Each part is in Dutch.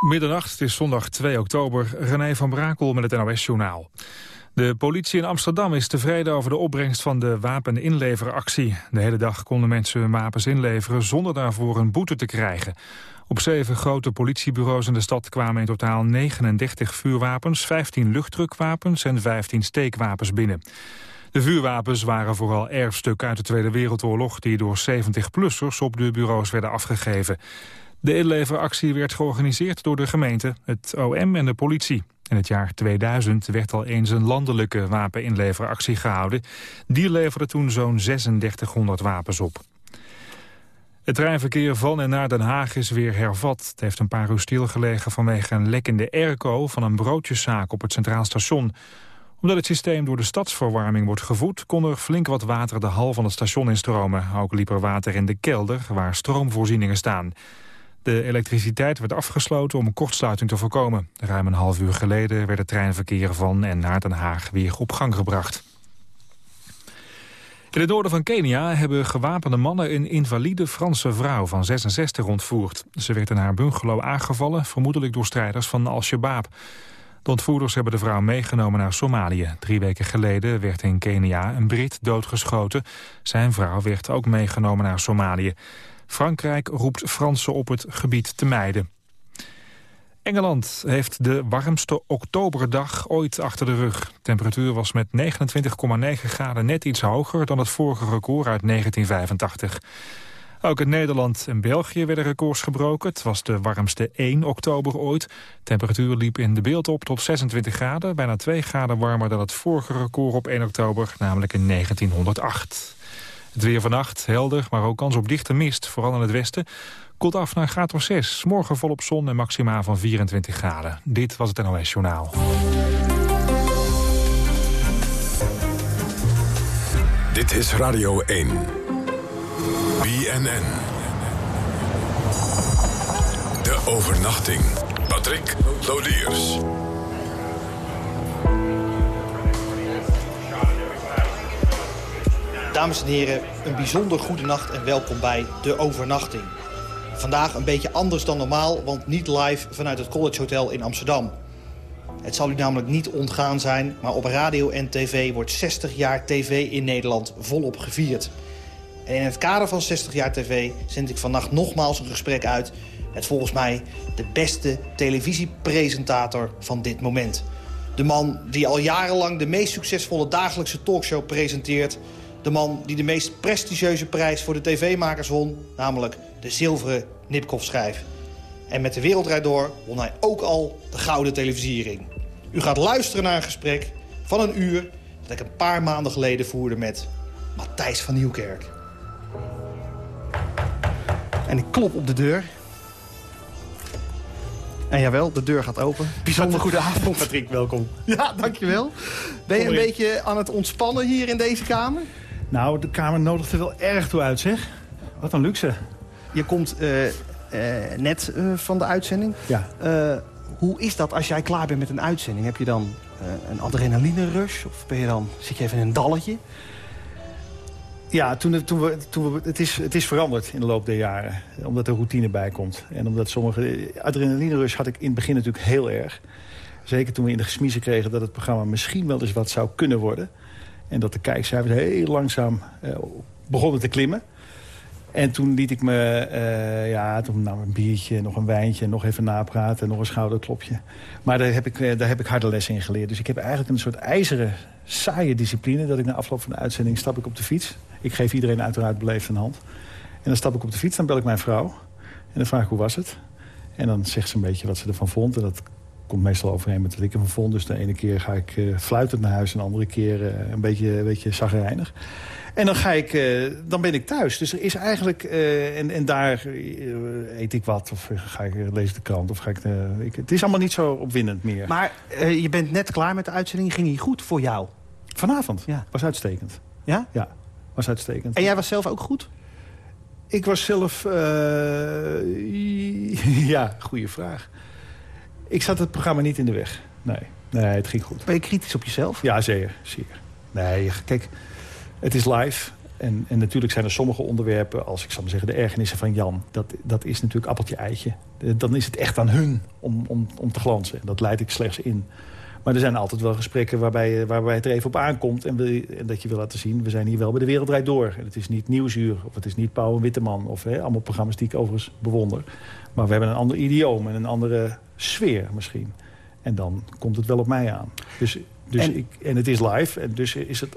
Middernacht, het is zondag 2 oktober. René van Brakel met het NOS-journaal. De politie in Amsterdam is tevreden over de opbrengst van de wapeninleveractie. De hele dag konden mensen hun wapens inleveren zonder daarvoor een boete te krijgen. Op zeven grote politiebureaus in de stad kwamen in totaal 39 vuurwapens, 15 luchtdrukwapens en 15 steekwapens binnen. De vuurwapens waren vooral erfstukken uit de Tweede Wereldoorlog... die door 70-plussers op de bureaus werden afgegeven. De inleveractie werd georganiseerd door de gemeente, het OM en de politie. In het jaar 2000 werd al eens een landelijke wapeninleveractie gehouden. Die leverde toen zo'n 3600 wapens op. Het treinverkeer van en naar Den Haag is weer hervat. Het heeft een paar uur stilgelegen vanwege een lekkende airco van een broodjeszaak op het Centraal Station. Omdat het systeem door de stadsverwarming wordt gevoed... kon er flink wat water de hal van het station instromen. Ook liep er water in de kelder, waar stroomvoorzieningen staan. De elektriciteit werd afgesloten om een kortsluiting te voorkomen. Ruim een half uur geleden werd het treinverkeer van en naar Den Haag weer op gang gebracht. In het noorden van Kenia hebben gewapende mannen een invalide Franse vrouw van 66 ontvoerd. Ze werd in haar bungalow aangevallen, vermoedelijk door strijders van Al-Shabaab. De ontvoerders hebben de vrouw meegenomen naar Somalië. Drie weken geleden werd in Kenia een Brit doodgeschoten. Zijn vrouw werd ook meegenomen naar Somalië. Frankrijk roept Fransen op het gebied te mijden. Engeland heeft de warmste oktoberdag ooit achter de rug. De temperatuur was met 29,9 graden net iets hoger dan het vorige record uit 1985. Ook in Nederland en België werden records gebroken. Het was de warmste 1 oktober ooit. De temperatuur liep in de beeld op tot 26 graden. Bijna 2 graden warmer dan het vorige record op 1 oktober, namelijk in 1908. Het weer vannacht helder, maar ook kans op dichte mist, vooral in het westen. Koelt af naar graad of 6. Morgen volop zon en maxima van 24 graden. Dit was het NOS Journaal. Dit is Radio 1. BNN. De overnachting. Patrick Lodiers. Dames en heren, een bijzonder goede nacht en welkom bij De Overnachting. Vandaag een beetje anders dan normaal, want niet live vanuit het College Hotel in Amsterdam. Het zal u namelijk niet ontgaan zijn, maar op radio en tv wordt 60 jaar tv in Nederland volop gevierd. En in het kader van 60 jaar tv zend ik vannacht nogmaals een gesprek uit... met volgens mij de beste televisiepresentator van dit moment. De man die al jarenlang de meest succesvolle dagelijkse talkshow presenteert... De man die de meest prestigieuze prijs voor de tv-makers won... namelijk de zilveren Nipkoff-schijf. En met de Wereldrijd Door won hij ook al de Gouden Televisiering. U gaat luisteren naar een gesprek van een uur... dat ik een paar maanden geleden voerde met Matthijs van Nieuwkerk. En ik klop op de deur. En jawel, de deur gaat open. Bijzonder goede avond. Patrick, welkom. Ja, dankjewel. Ben je een beetje aan het ontspannen hier in deze kamer? Nou, de kamer nodigt er wel erg toe uit, zeg. Wat een luxe. Je komt uh, uh, net uh, van de uitzending. Ja. hoe is dat als jij klaar bent met een uitzending? Heb je dan een adrenaline rush? Of ben je dan, zit je even in een dalletje? Ja, toen, toen we, toen we, het, is, het is veranderd in de loop der jaren. Omdat er routine bij komt. En omdat sommige... Adrenaline rush had ik in het begin natuurlijk heel erg. Zeker toen we in de gesmiezen kregen dat het programma misschien wel eens wat zou kunnen worden. En dat de kijkcijfers heel langzaam uh, begonnen te klimmen. En toen liet ik me, uh, ja, toen nou een biertje, nog een wijntje, nog even napraten, nog een schouderklopje. Maar daar heb, ik, uh, daar heb ik harde lessen in geleerd. Dus ik heb eigenlijk een soort ijzeren, saaie discipline... dat ik na afloop van de uitzending stap ik op de fiets. Ik geef iedereen uiteraard beleefd een hand. En dan stap ik op de fiets, dan bel ik mijn vrouw. En dan vraag ik hoe was het. En dan zegt ze een beetje wat ze ervan vond. En dat komt meestal overeen met wat ik ervan vond. Dus de ene keer ga ik uh, fluitend naar huis... en de andere keer uh, een beetje, een beetje zagrijnig. En dan, ga ik, uh, dan ben ik thuis. Dus er is eigenlijk... en, en daar eet ik wat. Of ga ik lezen de krant. Of ga ik, ik, het is allemaal niet zo opwindend meer. Maar je bent net klaar met de uitzending. Ging die goed voor jou? Vanavond? Ja. Was uitstekend. Ja? Ja, was uitstekend. En jij was zelf ook goed? Ik was zelf... ja, goede vraag. Ik zat het programma niet in de weg. Nee, nee het ging goed. Ben je kritisch op jezelf? Ja, zeer. zeer. Nee, kijk, het is live. En, en natuurlijk zijn er sommige onderwerpen, als ik zal maar zeggen de ergernissen van Jan... dat, dat is natuurlijk appeltje-eitje. Dan is het echt aan hun om, om, om te glanzen. Dat leid ik slechts in. Maar er zijn altijd wel gesprekken waarbij, waarbij het er even op aankomt... En, wil je, en dat je wil laten zien, we zijn hier wel bij de Wereld Door. En het is niet Nieuwsuur, of het is niet Pauw en Witteman... of hè, allemaal programma's die ik overigens bewonder. Maar we hebben een ander idioom en een andere sfeer misschien. En dan komt het wel op mij aan. Dus, dus en, ik, en het is live, en dus is het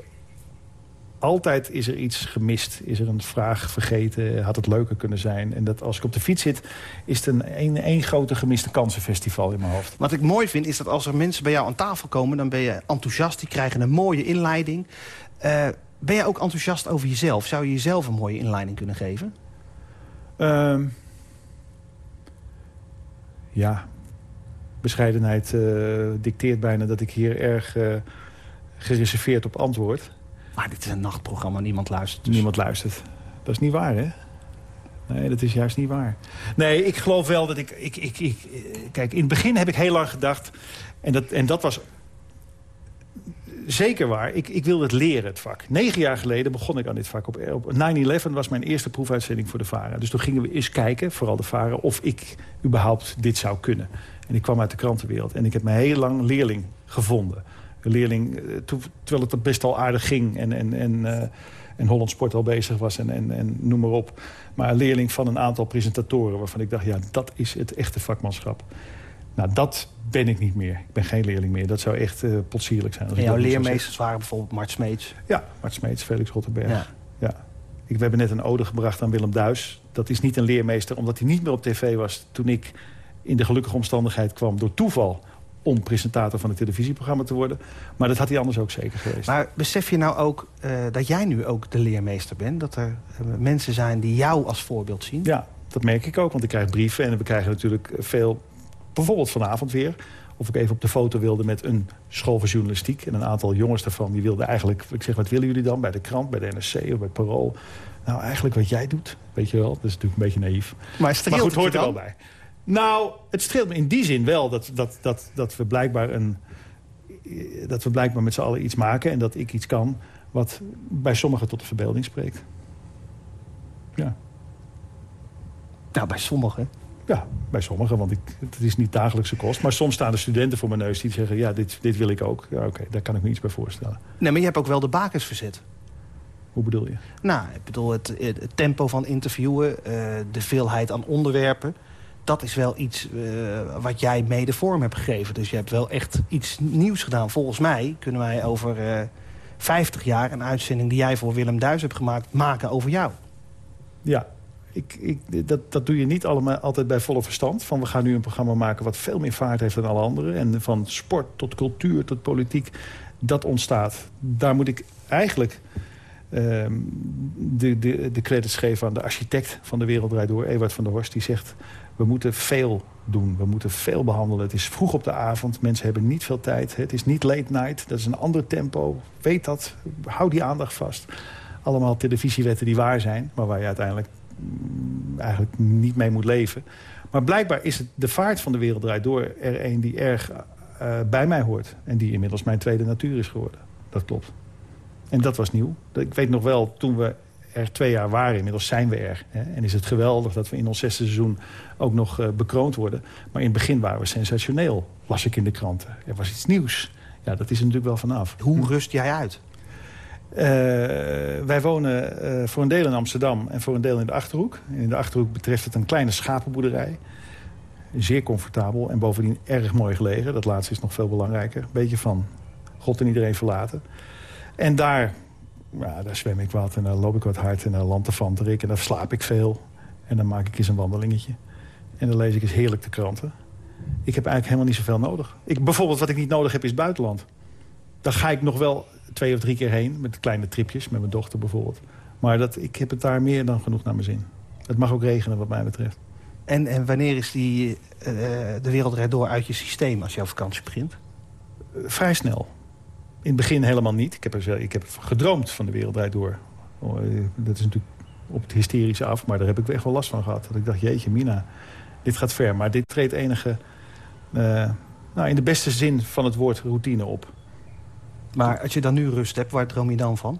altijd is er iets gemist. Is er een vraag vergeten? Had het leuker kunnen zijn? En dat als ik op de fiets zit, is het een één grote gemiste kansenfestival in mijn hoofd. Wat ik mooi vind, is dat als er mensen bij jou aan tafel komen... dan ben je enthousiast, die krijgen een mooie inleiding. Uh, ben je ook enthousiast over jezelf? Zou je jezelf een mooie inleiding kunnen geven? Uh, ja, bescheidenheid uh, dicteert bijna dat ik hier erg uh, gereserveerd op antwoord... Maar dit is een nachtprogramma, niemand luistert. Dus. Niemand luistert. Dat is niet waar, hè? Nee, dat is juist niet waar. Nee, ik geloof wel dat ik, ik, ik, ik... Kijk, in het begin heb ik heel lang gedacht... En dat, en dat was zeker waar. Ik, ik wilde het leren, het vak. Negen jaar geleden begon ik aan dit vak. Op, op 9-11 was mijn eerste proefuitzending voor de VARA. Dus toen gingen we eens kijken, vooral de VARA... of ik überhaupt dit zou kunnen. En ik kwam uit de krantenwereld. En ik heb me heel lang leerling gevonden leerling, eh, terwijl het best al aardig ging en, en, en, uh, en Holland Sport al bezig was en, en, en noem maar op. Maar een leerling van een aantal presentatoren waarvan ik dacht, ja, dat is het echte vakmanschap. Nou, dat ben ik niet meer. Ik ben geen leerling meer. Dat zou echt uh, potsierlijk zijn. Als en jouw leermeesters waren bijvoorbeeld Mart Smeets? Ja, Mart Smeets, Felix Rotterberg. Ja. ja. Ik, we hebben net een ode gebracht aan Willem Duis. Dat is niet een leermeester, omdat hij niet meer op tv was... toen ik in de gelukkige omstandigheid kwam door toeval om presentator van een televisieprogramma te worden. Maar dat had hij anders ook zeker geweest. Maar besef je nou ook uh, dat jij nu ook de leermeester bent? Dat er uh, mensen zijn die jou als voorbeeld zien? Ja, dat merk ik ook, want ik krijg brieven... en we krijgen natuurlijk veel, bijvoorbeeld vanavond weer... of ik even op de foto wilde met een school voor journalistiek... en een aantal jongens daarvan, die wilden eigenlijk... ik zeg, wat willen jullie dan? Bij de krant, bij de NRC of bij Parool? Nou, eigenlijk wat jij doet, weet je wel. Dat is natuurlijk een beetje naïef. Maar, maar goed, hoort er wel bij. Nou, het streelt me in die zin wel dat, dat, dat, dat, we, blijkbaar een, dat we blijkbaar met z'n allen iets maken... en dat ik iets kan wat bij sommigen tot de verbeelding spreekt. Ja. Nou, bij sommigen? Ja, bij sommigen, want ik, het is niet dagelijkse kost. Maar soms staan er studenten voor mijn neus die zeggen... ja, dit, dit wil ik ook. Ja, oké, daar kan ik me iets bij voorstellen. Nee, maar je hebt ook wel de bakens verzet. Hoe bedoel je? Nou, ik bedoel het, het tempo van interviewen, uh, de veelheid aan onderwerpen dat is wel iets uh, wat jij mede vorm hebt gegeven. Dus je hebt wel echt iets nieuws gedaan. Volgens mij kunnen wij over uh, eh, 50 jaar een uitzending die jij voor Willem Duis hebt gemaakt... maken over jou. Ja, ik, ik, dat, dat doe je niet allemaal altijd bij volle verstand. Van we gaan nu een programma maken wat veel meer vaart heeft dan alle anderen. En van sport tot cultuur tot politiek, dat ontstaat. Daar moet ik eigenlijk uh, de, de, de credits geven aan de architect van de Wereld Door, Ewart van der Horst. Die zegt, we moeten veel doen. We moeten veel behandelen. Het is vroeg op de avond. Mensen hebben niet veel tijd. Het is niet late night. Dat is een ander tempo. Weet dat. Hou die aandacht vast. Allemaal televisiewetten die waar zijn. Maar waar je uiteindelijk mm, eigenlijk niet mee moet leven. Maar blijkbaar is het de vaart van de wereld draait door er een die erg uh, bij mij hoort. En die inmiddels mijn tweede natuur is geworden. Dat klopt. En dat was nieuw. Ik weet nog wel, toen we er twee jaar waren. Inmiddels zijn we er. Hè. En is het geweldig dat we in ons zesde seizoen ook nog uh, bekroond worden. Maar in het begin waren we sensationeel, las ik in de kranten. Er was iets nieuws. Ja, dat is er natuurlijk wel vanaf. Hoe rust jij uit? Uh, wij wonen uh, voor een deel in Amsterdam en voor een deel in de Achterhoek. In de Achterhoek betreft het een kleine schapenboerderij. Zeer comfortabel en bovendien erg mooi gelegen. Dat laatste is nog veel belangrijker. Een beetje van God en iedereen verlaten. En daar ja, daar zwem ik wat en dan loop ik wat hard en dan lantefanter ik en dan slaap ik veel. En dan maak ik eens een wandelingetje. En dan lees ik eens heerlijk de kranten. Ik heb eigenlijk helemaal niet zoveel nodig. Ik, bijvoorbeeld wat ik niet nodig heb is buitenland. Daar ga ik nog wel twee of drie keer heen. Met kleine tripjes, met mijn dochter bijvoorbeeld. Maar dat, ik heb het daar meer dan genoeg naar mijn zin. Het mag ook regenen wat mij betreft. En, en wanneer is die, uh, de wereld door uit je systeem als je op vakantie begint? Uh, vrij snel. In het begin helemaal niet. Ik heb, er, ik heb gedroomd van de wereld door. Oh, eh, dat is natuurlijk op het hysterische af, maar daar heb ik echt wel last van gehad. Dat ik dacht, jeetje, Mina, dit gaat ver. Maar dit treedt enige, uh, nou, in de beste zin van het woord, routine op. Maar als je dan nu rust hebt, waar droom je dan van?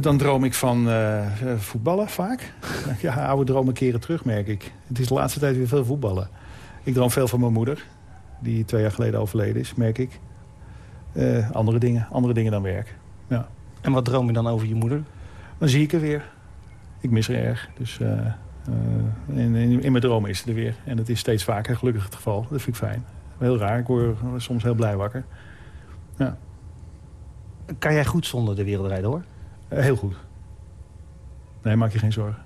Dan droom ik van uh, voetballen vaak. ja, oude dromen keren terug, merk ik. Het is de laatste tijd weer veel voetballen. Ik droom veel van mijn moeder, die twee jaar geleden overleden is, merk ik. Uh, andere dingen, andere dingen dan werk. Ja. En wat droom je dan over je moeder? Dan zie ik er weer. Ik mis haar erg. Dus uh, in, in, in, mijn dromen is ze er weer. En dat is steeds vaker gelukkig het geval. Dat vind ik fijn. Heel raar. Ik word soms heel blij wakker. Ja. Kan jij goed zonder de wereldrijd hoor? Uh, heel goed. Nee, maak je geen zorgen.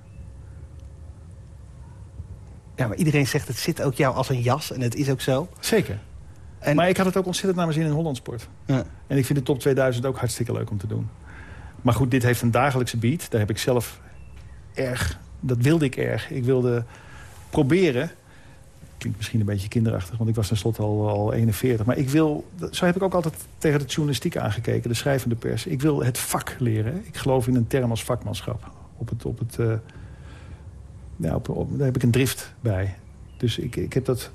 Ja, maar iedereen zegt het zit ook jou als een jas. En het is ook zo. Zeker. En... Maar ik had het ook ontzettend naar mijn zin in Hollandsport. Ja. En ik vind de top 2000 ook hartstikke leuk om te doen. Maar goed, dit heeft een dagelijkse beat. Daar heb ik zelf erg... Dat wilde ik erg. Ik wilde proberen... Klinkt misschien een beetje kinderachtig, want ik was tenslotte al, al 41. Maar ik wil... Zo heb ik ook altijd tegen de journalistiek aangekeken. De schrijvende pers. Ik wil het vak leren. Ik geloof in een term als vakmanschap. Op het... Op het ja, op, daar heb ik een drift bij. Dus ik, ik heb dat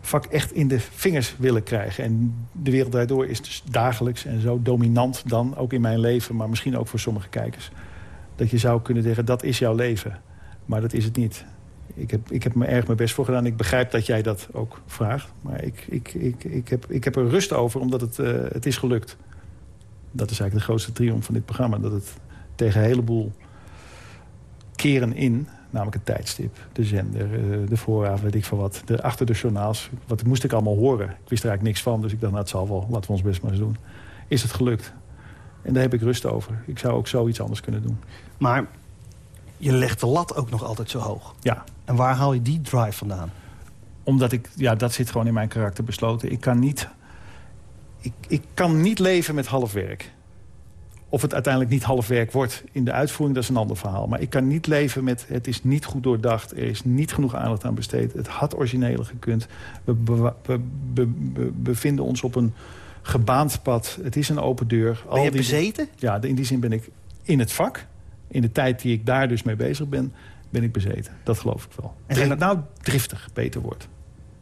vak echt in de vingers willen krijgen. En de wereld daardoor is dus dagelijks en zo dominant dan, ook in mijn leven... maar misschien ook voor sommige kijkers. Dat je zou kunnen zeggen, dat is jouw leven. Maar dat is het niet. Ik heb, ik heb me erg mijn best voor gedaan. Ik begrijp dat jij dat ook vraagt. Maar ik, ik, ik, ik, heb, ik heb er rust over, omdat het, uh, het is gelukt. Dat is eigenlijk de grootste triomf van dit programma. Dat het tegen een heleboel keren in Namelijk het tijdstip, de zender, eh, de voorraad, weet ik van wat. De, achter de journaals. Wat moest ik allemaal horen? Ik wist er eigenlijk niks van, dus ik dacht, nou, het zal wel. Laten we ons best maar eens doen. Is het gelukt? En daar heb ik rust over. Ik zou ook zoiets anders kunnen doen. Maar je legt de lat ook nog altijd zo hoog. Ja. En waar haal je die drive vandaan? Omdat ik, ja, dat zit gewoon in mijn karakter besloten. Ik kan niet, ik, ik kan niet leven met half werk. Of het uiteindelijk niet half werk wordt in de uitvoering, dat is een ander verhaal. Maar ik kan niet leven met het is niet goed doordacht. Er is niet genoeg aandacht aan besteed. Het had origineler gekund. We, we, bevinden ons op een gebaand pad. Het is een open deur. Ben je bezeten? Ja, in die zin ben ik in het vak. In de tijd die ik daar dus mee bezig ben, ben ik bezeten. Dat geloof ik wel. En zijn het nou driftig beter wordt?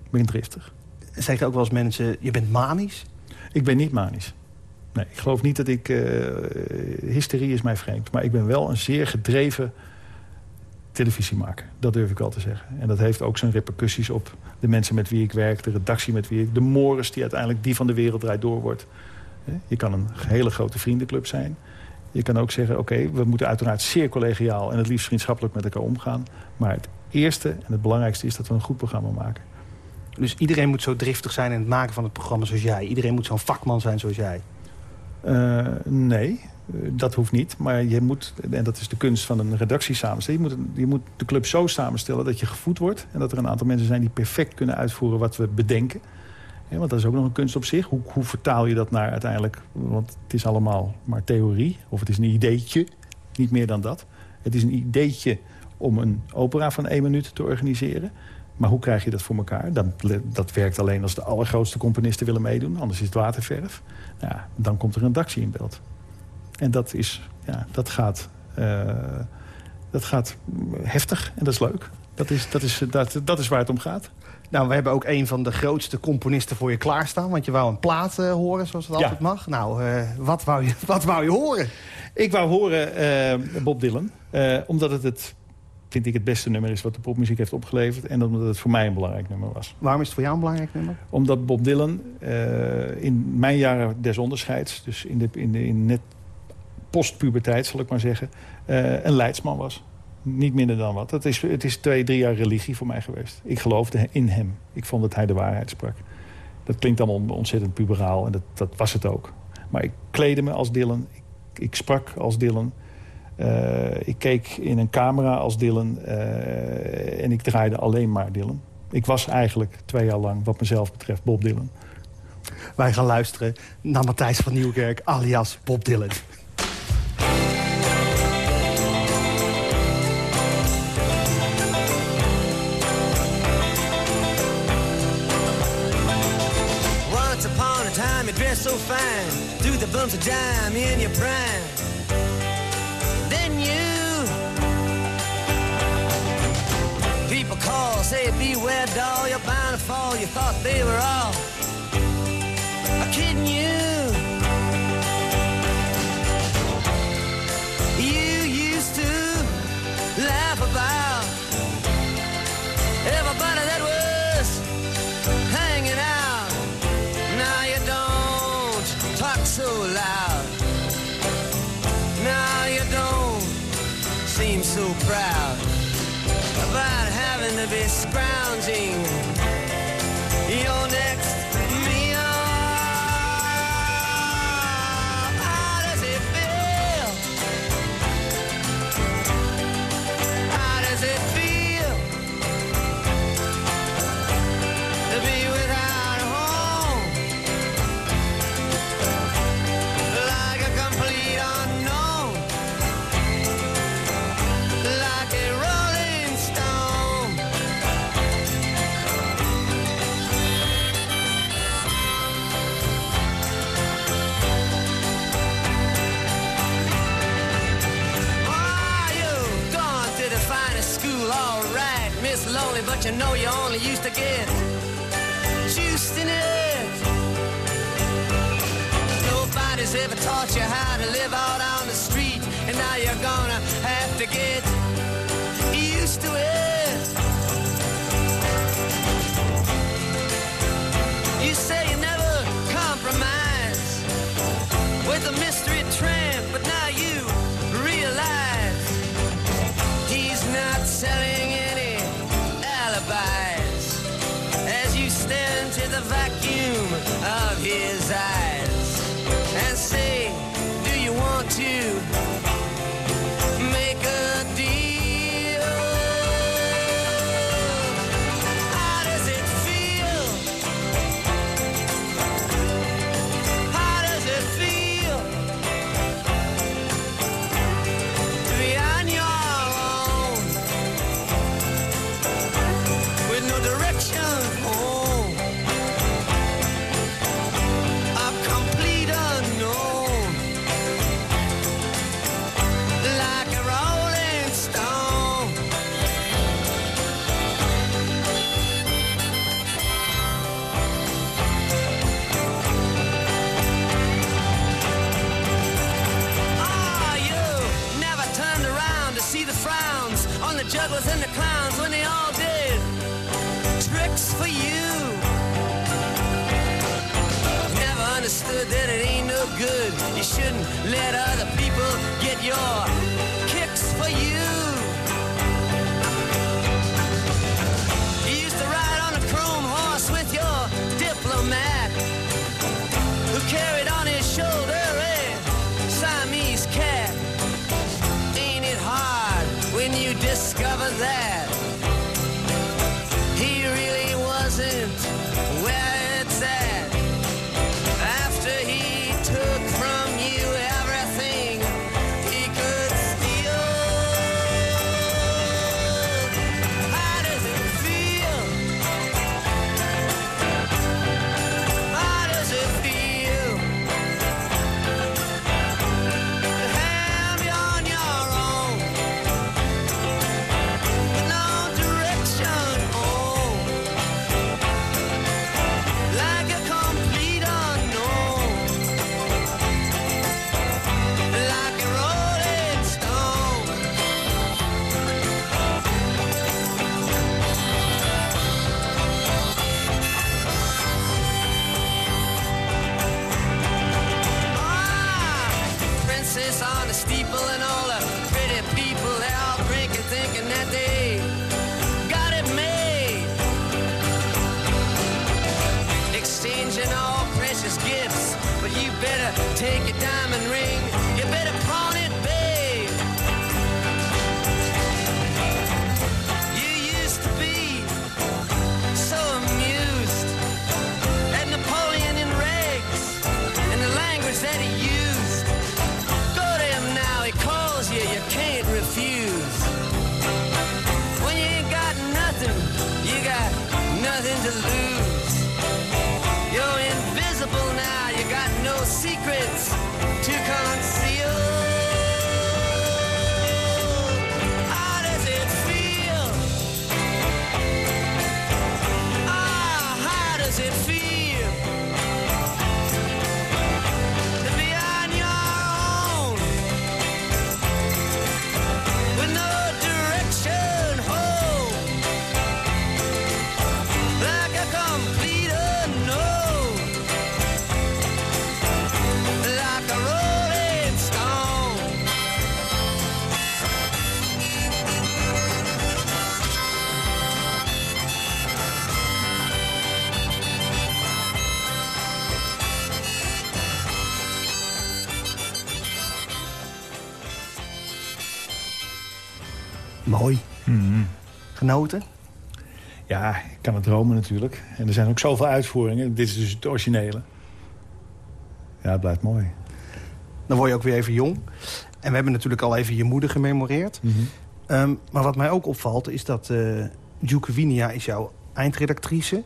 Ik ben driftig. Zeggen ook wel eens mensen, je bent manisch? Ik ben niet manisch. Nee, ik geloof niet dat ik... Uh, hysterie is mij vreemd. Maar ik ben wel een zeer gedreven televisiemaker. Dat durf ik wel te zeggen. En dat heeft ook zijn repercussies op de mensen met wie ik werk... de redactie met wie ik... de Morris die uiteindelijk die van de wereld draait door wordt. Je kan een hele grote vriendenclub zijn. Je kan ook zeggen, oké, we moeten uiteraard zeer collegiaal... en het liefst vriendschappelijk met elkaar omgaan. Maar het eerste en het belangrijkste is dat we een goed programma maken. Dus iedereen moet zo driftig zijn in het maken van het programma zoals jij. Iedereen moet zo'n vakman zijn zoals jij. Uh, nee, dat hoeft niet. Maar je moet, en dat is de kunst van een redactie samenstellen... je moet, je moet de club zo samenstellen dat je gevoed wordt... en dat er een aantal mensen zijn die perfect kunnen uitvoeren wat we bedenken. want dat is ook nog een kunst op zich. Hoe, hoe vertaal je dat naar uiteindelijk... want het is allemaal maar theorie, of het is een ideetje, niet meer dan dat. Het is een ideetje om een opera van één minuut te organiseren... Maar hoe krijg je dat voor elkaar? Dat, dat werkt alleen als de allergrootste componisten willen meedoen. Anders is het waterverf. Ja, dan komt er een redactie in beeld. En dat, is, ja, dat, gaat, uh, dat gaat heftig en dat is leuk. Dat is, dat, is, dat, dat is waar het om gaat. Nou, we hebben ook een van de grootste componisten voor je klaarstaan. Want je wou een plaat uh, horen, zoals het altijd mag. Nou, uh, wat, wou je, wat wou je horen? Ik wou horen Bob Dylan. omdat het het vind ik het beste nummer is wat de popmuziek heeft opgeleverd. En omdat het voor mij een belangrijk nummer was. Waarom is het voor jou een belangrijk nummer? Omdat Bob Dylan in mijn jaren des onderscheids... dus in, de, in, de, in net postpuberteit, zal ik maar zeggen... Uh, een leidsman was. Niet minder dan wat. Het is, het is twee, drie jaar religie voor mij geweest. Ik geloofde in hem. Ik vond dat hij de waarheid sprak. Dat klinkt allemaal ontzettend puberaal en dat, dat was het ook. Maar ik kleedde me als Dylan. Ik, ik sprak als Dylan. Uh, ik keek in een camera als Dylan uh, en ik draaide alleen maar Dylan. Ik was eigenlijk twee jaar lang, wat mezelf betreft, Bob Dylan. Wij gaan luisteren naar Matthijs van Nieuwkerk, alias Bob Dylan. Through bumps of dime in your prime Then you. People call, say beware doll, you're bound to fall. You thought they were all kidding you. grounding you know you only used to get juiced in it. Nobody's ever taught you how to live out on the street, and now you're gonna have to get used to it. You say you never compromise with the mystery his eyes and say, Do you want to? Genoten? Ja, ik kan het dromen natuurlijk. En er zijn ook zoveel uitvoeringen. Dit is dus het originele. Ja, het blijft mooi. Dan word je ook weer even jong. En we hebben natuurlijk al even je moeder gememoreerd. Ehm, maar wat mij ook opvalt is dat uh, Juke Winia is jouw eindredactrice.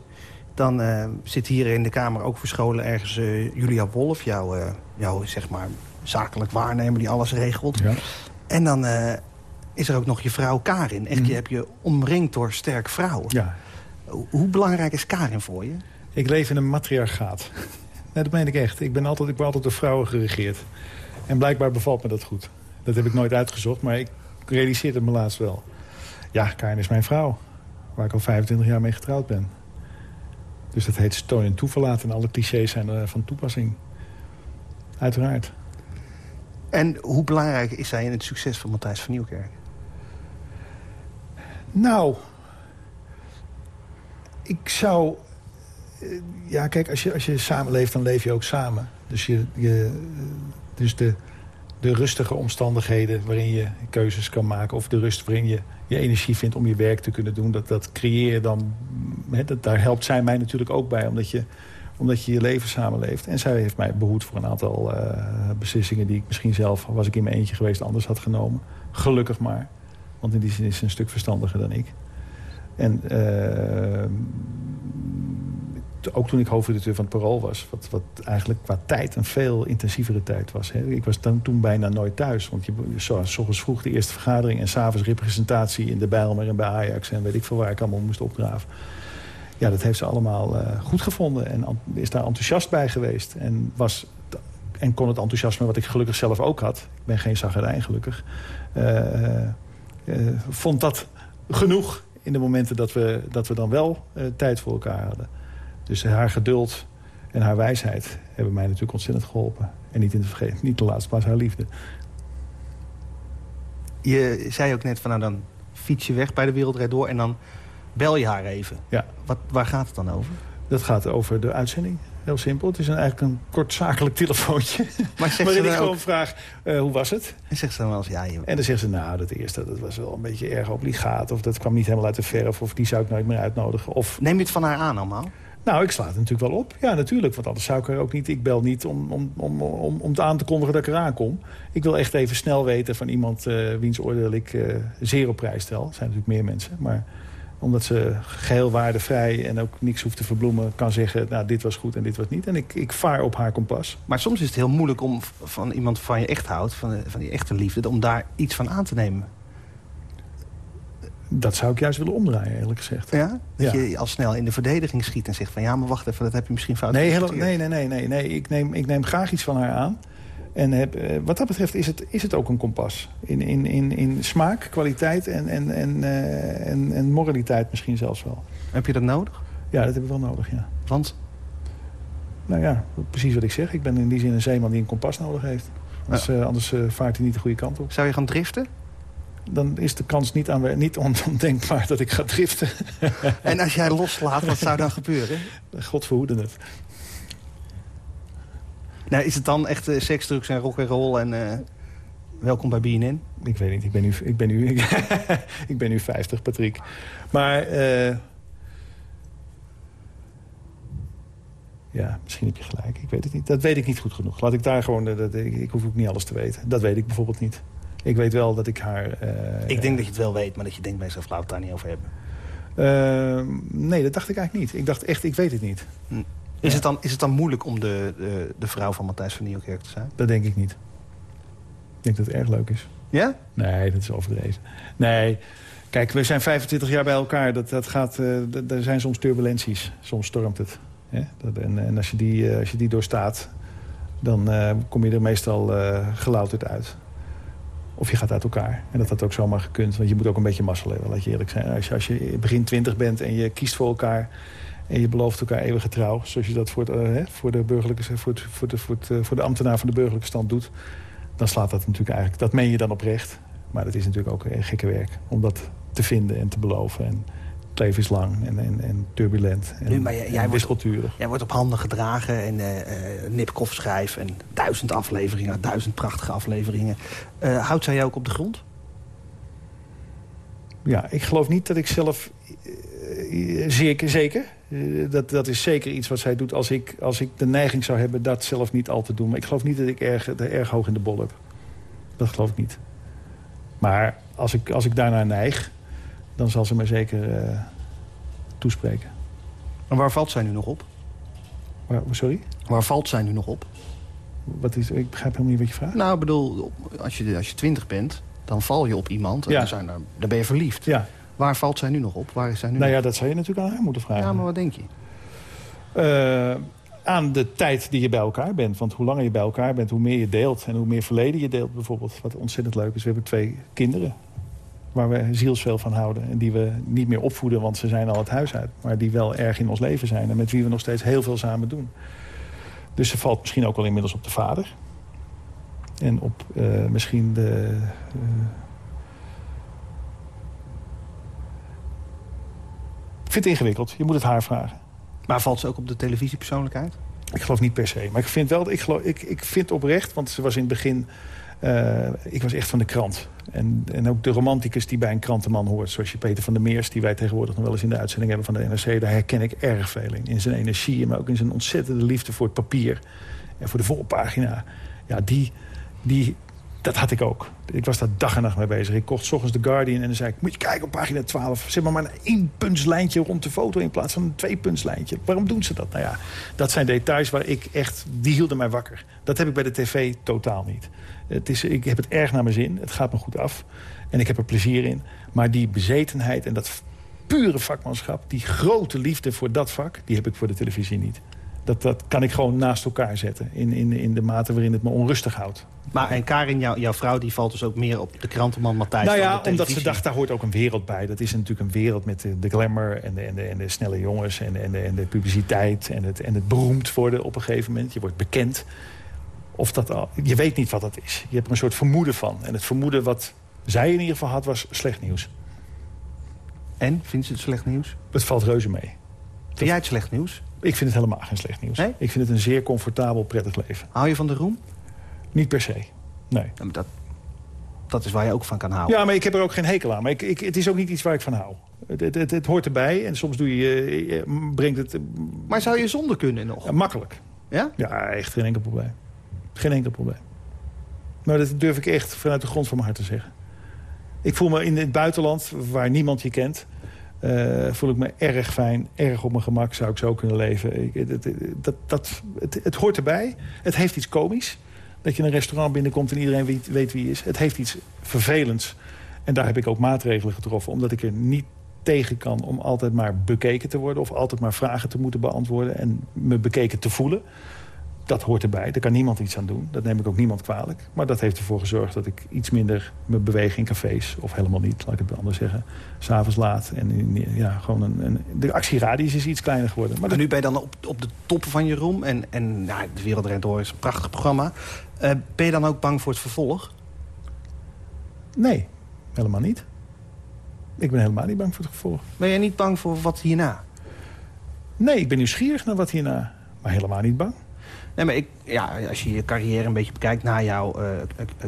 Dan uh, zit hier in de Kamer ook verscholen ergens uh, Julia Wolf. Jouw, jouw zeg maar, zakelijk waarnemer die alles regelt. Ja. En dan is er ook nog je vrouw Karin. Echt, je hebt je omringd door sterk vrouwen. Ja. Hoe belangrijk is Karin voor je? Ik leef in een matriarchaat. Nee, dat meen ik echt. Ik ben altijd, ik ben altijd door vrouwen geregeerd. En blijkbaar bevalt me dat goed. Dat heb ik nooit uitgezocht, maar ik realiseer het me laatst wel. Ja, Karin is mijn vrouw. Waar ik al 25 jaar mee getrouwd ben. Dus dat heet steun en toeverlaten. En alle clichés zijn er van toepassing. Uiteraard. En hoe belangrijk is zij in het succes van Matthijs van Nieuwkerk? Nou, ik zou... Ja, kijk, als je, als je samenleeft, dan leef je ook samen. Dus, je, je, dus de, de rustige omstandigheden waarin je keuzes kan maken... of de rust waarin je je energie vindt om je werk te kunnen doen... dat, dat creëer je dan... Dat, daar helpt zij mij natuurlijk ook bij, omdat je omdat je je leven samenleeft. En zij heeft mij behoed voor een aantal uh, beslissingen... die ik misschien zelf, was ik in mijn eentje geweest, anders had genomen. Gelukkig maar. Want in die zin is ze een stuk verstandiger dan ik. En uh, ook toen ik hoofdredacteur van het Parool was... Wat, wat eigenlijk qua tijd een veel intensievere tijd was. Hè. Ik was dan, toen bijna nooit thuis. Want je, zoals ochtends vroeg de eerste vergadering... en s'avonds representatie in de Bijlmer en bij Ajax... en weet ik veel waar ik allemaal moest opdraven. Ja, dat heeft ze allemaal uh, goed gevonden en is daar enthousiast bij geweest. En, was, en kon het enthousiasme wat ik gelukkig zelf ook had... ik ben geen zagerijn gelukkig... Uh, vond dat genoeg in de momenten dat we, dat we dan wel tijd voor elkaar hadden. Dus haar geduld en haar wijsheid hebben mij natuurlijk ontzettend geholpen. En niet, in de vergeten, niet de laatste plaats haar liefde. Je zei ook net van nou dan fiets je weg bij de Wereldrijd door... en dan bel je haar even. Ja. Wat, waar gaat het dan over? Dat gaat over de uitzending. Heel simpel. Het is een, eigenlijk een kort zakelijk telefoontje. Maar waarin ik ook... gewoon vraag, uh, hoe was het? En zegt ze dan wel eens, ja... Je... En dan zegt ze, nou, dat eerste dat was wel een beetje erg obligaat. Of dat kwam niet helemaal uit de verf. Of die zou ik nooit meer uitnodigen. Of... Neem je het van haar aan allemaal? Nou, ik sla het natuurlijk wel op. Ja, natuurlijk. Want anders zou ik er ook niet... Ik bel niet om, om, om, om, om te aan te kondigen dat ik eraan kom. Ik wil echt even snel weten van iemand uh, wiens oordeel ik uh, zeer op prijs stel. Er zijn natuurlijk meer mensen, maar omdat ze geheel waardevrij en ook niks hoeft te verbloemen... kan zeggen, nou, dit was goed en dit was niet. En ik, ik vaar op haar kompas. Maar soms is het heel moeilijk om van iemand van je echt houdt... van, van die echte liefde, om daar iets van aan te nemen. Dat zou ik juist willen omdraaien, eerlijk gezegd. Ja? Dat ja. je al snel in de verdediging schiet en zegt van... ja, maar wacht even, dat heb je misschien fout nee, nee, nee, nee, nee, nee. Ik, neem, ik neem graag iets van haar aan. En heb, wat dat betreft is het, is het ook een kompas. In, in, in, in smaak, kwaliteit en, en, en, uh, en, en moraliteit misschien zelfs wel. Heb je dat nodig? Ja, dat heb ik wel nodig, ja. Want? Nou ja, precies wat ik zeg. Ik ben in die zin een zeeman die een kompas nodig heeft. Anders, ja. uh, anders uh, vaart hij niet de goede kant op. Zou je gaan driften? Dan is de kans niet, aan, niet ondenkbaar dat ik ga driften. en als jij loslaat, wat zou dan gebeuren? God verhoede het. Nou, is het dan echt uh, seks, drugs en rock en roll en uh, welkom bij BNN? Ik weet niet, ik ben nu, ik ben nu, ik ben nu 50, Patrick. Maar uh, ja, misschien heb je gelijk. Ik weet het niet. Dat weet ik niet goed genoeg. Laat ik daar gewoon, dat, ik, ik hoef ook niet alles te weten. Dat weet ik bijvoorbeeld niet. Ik weet wel dat ik haar... ik denk dat je het wel weet, maar dat je denkt bij laat het daar niet over hebben. nee, dat dacht ik eigenlijk niet. Ik dacht echt, ik weet het niet. Hm. Is, ja. het dan, is het dan moeilijk om de, de, de vrouw van Matthijs van Nieuwkerk te zijn? Dat denk ik niet. Ik denk dat het erg leuk is. Ja? Nee, dat is overdreven. Nee, kijk, we zijn 25 jaar bij elkaar. Dat, dat gaat, uh, er zijn soms turbulenties. Soms stormt het. Dat, en, en als, je die, uh, als je die doorstaat, dan uh, kom je er meestal gelouterd uit. Of je gaat uit elkaar. En dat had ook zomaar gekund. Want je moet ook een beetje mazzel hebben, laat je eerlijk zijn. Als je, als je begin 20 bent en je kiest voor elkaar... En je belooft elkaar eeuwige trouw. Zoals je dat voor, het, uh, voor, de, burgerlijke, voor, het, voor, de, voor, het, voor de ambtenaar van de burgerlijke stand doet. Dan slaat dat natuurlijk eigenlijk... Dat meen je dan oprecht. Maar dat is natuurlijk ook een gekke werk. Om dat te vinden en te beloven. En het leven is lang en, en, en turbulent. En, nu, maar jij, jij wispelturig. Jij wordt op handen gedragen. En uh, Nipkoff schrijft. En duizend afleveringen. Duizend prachtige afleveringen. Uh, houdt zij jou ook op de grond? Ja, ik geloof niet dat ik zelf... eh, zeker, zeker. Eh, dat, dat is zeker iets wat zij doet als ik, als ik de neiging zou hebben... dat zelf niet al te doen. Maar ik geloof niet dat ik erg, er erg hoog in de bol heb. Dat geloof ik niet. Maar als ik, als ik daarnaar neig... dan zal ze mij zeker eh, toespreken. En waar valt zij nu nog op? Sorry? Waar valt zij nu nog op? Wat is, ik begrijp helemaal niet wat je vraagt. Nou, ik bedoel, als je, als je twintig bent, dan val je op iemand en Ja. dan, zijn er, dan ben je verliefd. Ja, Waar valt zij nu nog op? Waar is zij nu nou ja, dat zou je natuurlijk aan haar moeten vragen. ja, maar wat denk je? Eh, aan de tijd die je bij elkaar bent. Want hoe langer je bij elkaar bent, hoe meer je deelt. En hoe meer verleden je deelt bijvoorbeeld. Wat ontzettend leuk is. We hebben twee kinderen waar we zielsveel van houden. En die we niet meer opvoeden, want ze zijn al het huis uit. Maar die wel erg in ons leven zijn. En met wie we nog steeds heel veel samen doen. Dus ze valt misschien ook wel inmiddels op de vader. En op eh, misschien de... eh, vind het ingewikkeld. Je moet het haar vragen. Maar valt ze ook op de televisiepersoonlijkheid? Ik geloof niet per se. Maar ik vind wel, ik, geloof, ik, ik vind oprecht, want ze was in het begin... eh, ik was echt van de krant. En, en ook de romanticus die bij een krantenman hoort. Zoals je Peter van der Meers, die wij tegenwoordig nog wel eens in de uitzending hebben van de NRC. Daar herken ik erg veel in. In zijn energie, maar ook in zijn ontzettende liefde voor het papier. En voor de voorpagina. Ja, die, die, dat had ik ook. Ik was daar dag en nacht mee bezig. Ik kocht 's ochtends The Guardian en dan zei ik... moet je kijken op pagina 12. Zeg maar maar een één-puntslijntje rond de foto... in plaats van een twee-puntslijntje. Waarom doen ze dat? Nou ja, dat zijn details waar ik echt... die hielden mij wakker. Dat heb ik bij de tv totaal niet. Het is, ik heb het erg naar mijn zin. Het gaat me goed af. En ik heb er plezier in. Maar die bezetenheid en dat pure vakmanschap... die grote liefde voor dat vak... die heb ik voor de televisie niet. Dat, dat kan ik gewoon naast elkaar zetten. In, in, in de mate waarin het me onrustig houdt. Maar en Karin, jou- jouw vrouw, die valt dus ook meer op de krantenman Matthijs Nou ja, omdat ze dacht, daar hoort ook een wereld bij. Dat is natuurlijk een wereld met de, de glamour en de, en, de, en de snelle jongens... En de, en, de, en de publiciteit en het, en het beroemd worden op een gegeven moment. Je wordt bekend. Of dat al, je weet niet wat dat is. Je hebt er een soort vermoeden van. En het vermoeden wat zij in ieder geval had, was slecht nieuws. En, vindt ze het slecht nieuws? Het valt reuze mee. Vind jij het slecht nieuws? Ik vind het helemaal geen slecht nieuws. Nee? Ik vind het een zeer comfortabel, prettig leven. Hou je van de roem? Niet per se. Nee. Ja, maar dat, dat is waar je ook van kan houden. Ja, maar ik heb er ook geen hekel aan. Maar ik, ik, het is ook niet iets waar ik van hou. Het, het, het, het hoort erbij en soms doe je, je- brengt het eh, Maar zou je zonder kunnen nog? ja, makkelijk. Ja? Ja, echt geen enkel probleem. Geen enkel probleem. Nou, dat durf ik echt vanuit de grond van mijn hart te zeggen. Ik voel me in het buitenland, waar niemand je kent... eh, voel ik me erg fijn, erg op mijn gemak, zou ik zo kunnen leven. Ik, dat, dat, het, het hoort erbij. Het heeft iets komisch. Dat je een restaurant binnenkomt en iedereen weet, weet wie is. Het heeft iets vervelends. En daar heb ik ook maatregelen getroffen. Omdat ik er niet tegen kan om altijd maar bekeken te worden... of altijd maar vragen te moeten beantwoorden en me bekeken te voelen. Dat hoort erbij. Daar kan niemand iets aan doen. Dat neem ik ook niemand kwalijk. Maar dat heeft ervoor gezorgd dat ik iets minder me beweeg in cafés. Of helemaal niet, laat ik het anders zeggen. S'avonds laat. En in- ja, gewoon een, een, de actieradius is iets kleiner geworden. Maar nu ben je dan op, op de top van je roem. En, en nou, De Wereld Rent Door is een prachtig programma. Eh, ben je dan ook bang voor het vervolg? nee, helemaal niet. Ik ben helemaal niet bang voor het gevolg. Ben jij niet bang voor wat hierna? Nee, ik ben nieuwsgierig naar wat hierna. Maar helemaal niet bang. Nee, maar ik, ja, als je je carrière een beetje bekijkt... na jouw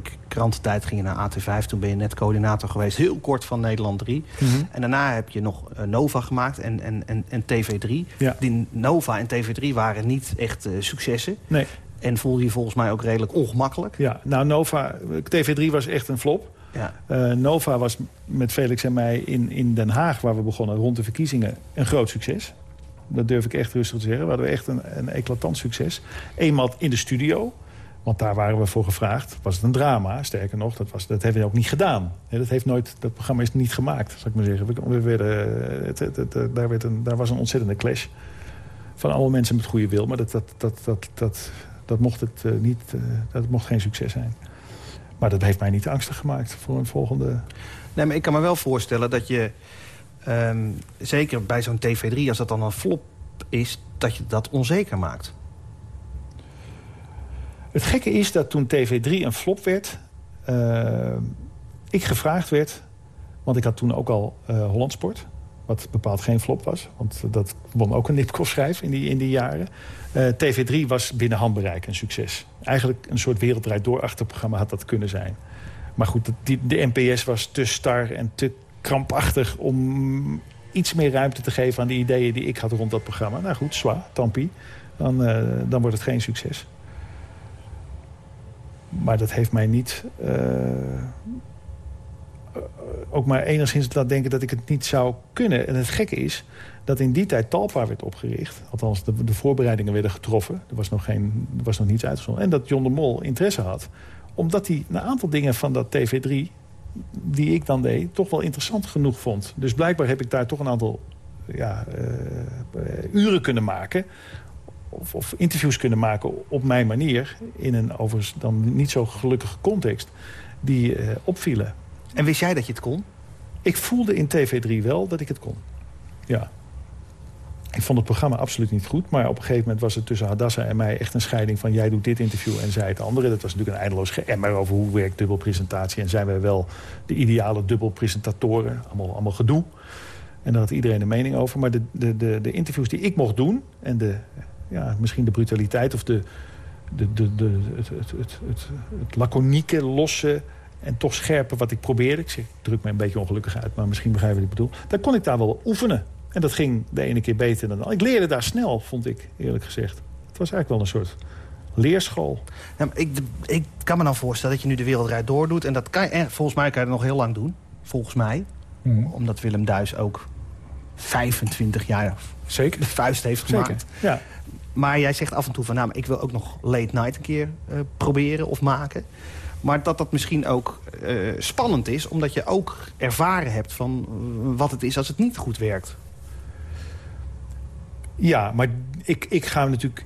k- krantentijd ging je naar AT5. Toen ben je net coördinator geweest. Heel kort van Nederland 3. En daarna heb je nog eh, Nova gemaakt en, en, en, en TV3. Ja. Die Nova en TV3 waren niet echt eh, successen. Nee, En voelde je volgens mij ook redelijk ongemakkelijk. ja. Nou, Nova, TV3 was echt een flop. Ja. Nova was met Felix en mij in, in Den Haag, waar we begonnen rond de verkiezingen, een groot succes. Dat durf ik echt rustig te zeggen. We hadden echt een, een eclatant succes. Eenmaal in de studio, want daar waren we voor gevraagd, was het een drama. Sterker nog, dat, was, dat hebben we ook niet gedaan. Dat, heeft nooit, dat programma is niet gemaakt, zal ik maar zeggen. We, eh, het, het, daar, werd een, daar was een ontzettende clash van allemaal mensen met goede wil. Maar dat, dat, dat, dat, dat, dat, mocht, het, eh, niet, eh, dat mocht geen succes zijn. Maar dat heeft mij niet angstig gemaakt voor een volgende... Nee, maar ik kan me wel voorstellen dat je... ehm, zeker bij zo'n TV3, als dat dan een flop is... dat je dat onzeker maakt. Het gekke is dat toen TV3 een flop werd... eh, ik gevraagd werd... want ik had toen ook al eh Hollandsport... wat bepaald geen flop was. Want dat won ook een Nipkoff-schijf in die, in die jaren. Eh, TV3 was binnen handbereik een succes. Eigenlijk een soort wereldrijd door achterprogramma had dat kunnen zijn. Maar goed, de NPS was te star en te krampachtig om iets meer ruimte te geven aan de ideeën die ik had rond dat programma. Nou goed, zwaar, tampi. Dan, eh, dan wordt het geen succes. Maar dat heeft mij niet... eh, ook maar enigszins laten denken dat ik het niet zou kunnen. En het gekke is dat in die tijd Talpa werd opgericht. Althans, de, de voorbereidingen werden getroffen. Er was, nog geen, er was nog niets uitgezonden. En dat John de Mol interesse had. Omdat hij een aantal dingen van dat TV3 die ik dan deed, toch wel interessant genoeg vond. Dus blijkbaar heb ik daar toch een aantal ja, eh, uren kunnen maken... Of, of, interviews kunnen maken op mijn manier... in een overigens dan niet zo gelukkige context... die uh, opvielen. En wist jij dat je het kon? Ik voelde in TV3 wel dat ik het kon. Ja. Ik vond het programma absoluut niet goed. Maar op een gegeven moment was het tussen Hadassa en mij echt een scheiding van... jij doet dit interview en zij het andere. Dat was natuurlijk een eindeloos geëmmer over hoe werkt dubbelpresentatie. En zijn wij wel de ideale dubbelpresentatoren. Allemaal, allemaal gedoe. En daar had iedereen een mening over. Maar de, de, de, de interviews die ik mocht doen... en de, ja, misschien de brutaliteit of de, de, de, de, het, het, het, het, het laconieke, losse en toch scherpe wat ik probeerde. Ik zeg, druk me een beetje ongelukkig uit, maar misschien begrijp je wat ik bedoel. Dan kon ik daar wel oefenen. En dat ging de ene keer beter dan de andere. Ik leerde daar snel, vond ik, eerlijk gezegd. Het was eigenlijk wel een soort leerschool. Ja, ik, ik, kan me dan voorstellen dat je nu de wereldrijd doordoet. En dat kan je, volgens mij kan je dat nog heel lang doen. Volgens mij. Mm. Omdat Willem Duis ook 25 jaar Zeker. de vuist heeft gemaakt. Zeker, ja. Maar jij zegt af en toe van... nou, ik wil ook nog late night een keer uh, proberen of maken. Maar dat dat misschien ook uh, spannend is... omdat je ook ervaren hebt van wat het is als het niet goed werkt. Ja, maar ik, ik ga natuurlijk...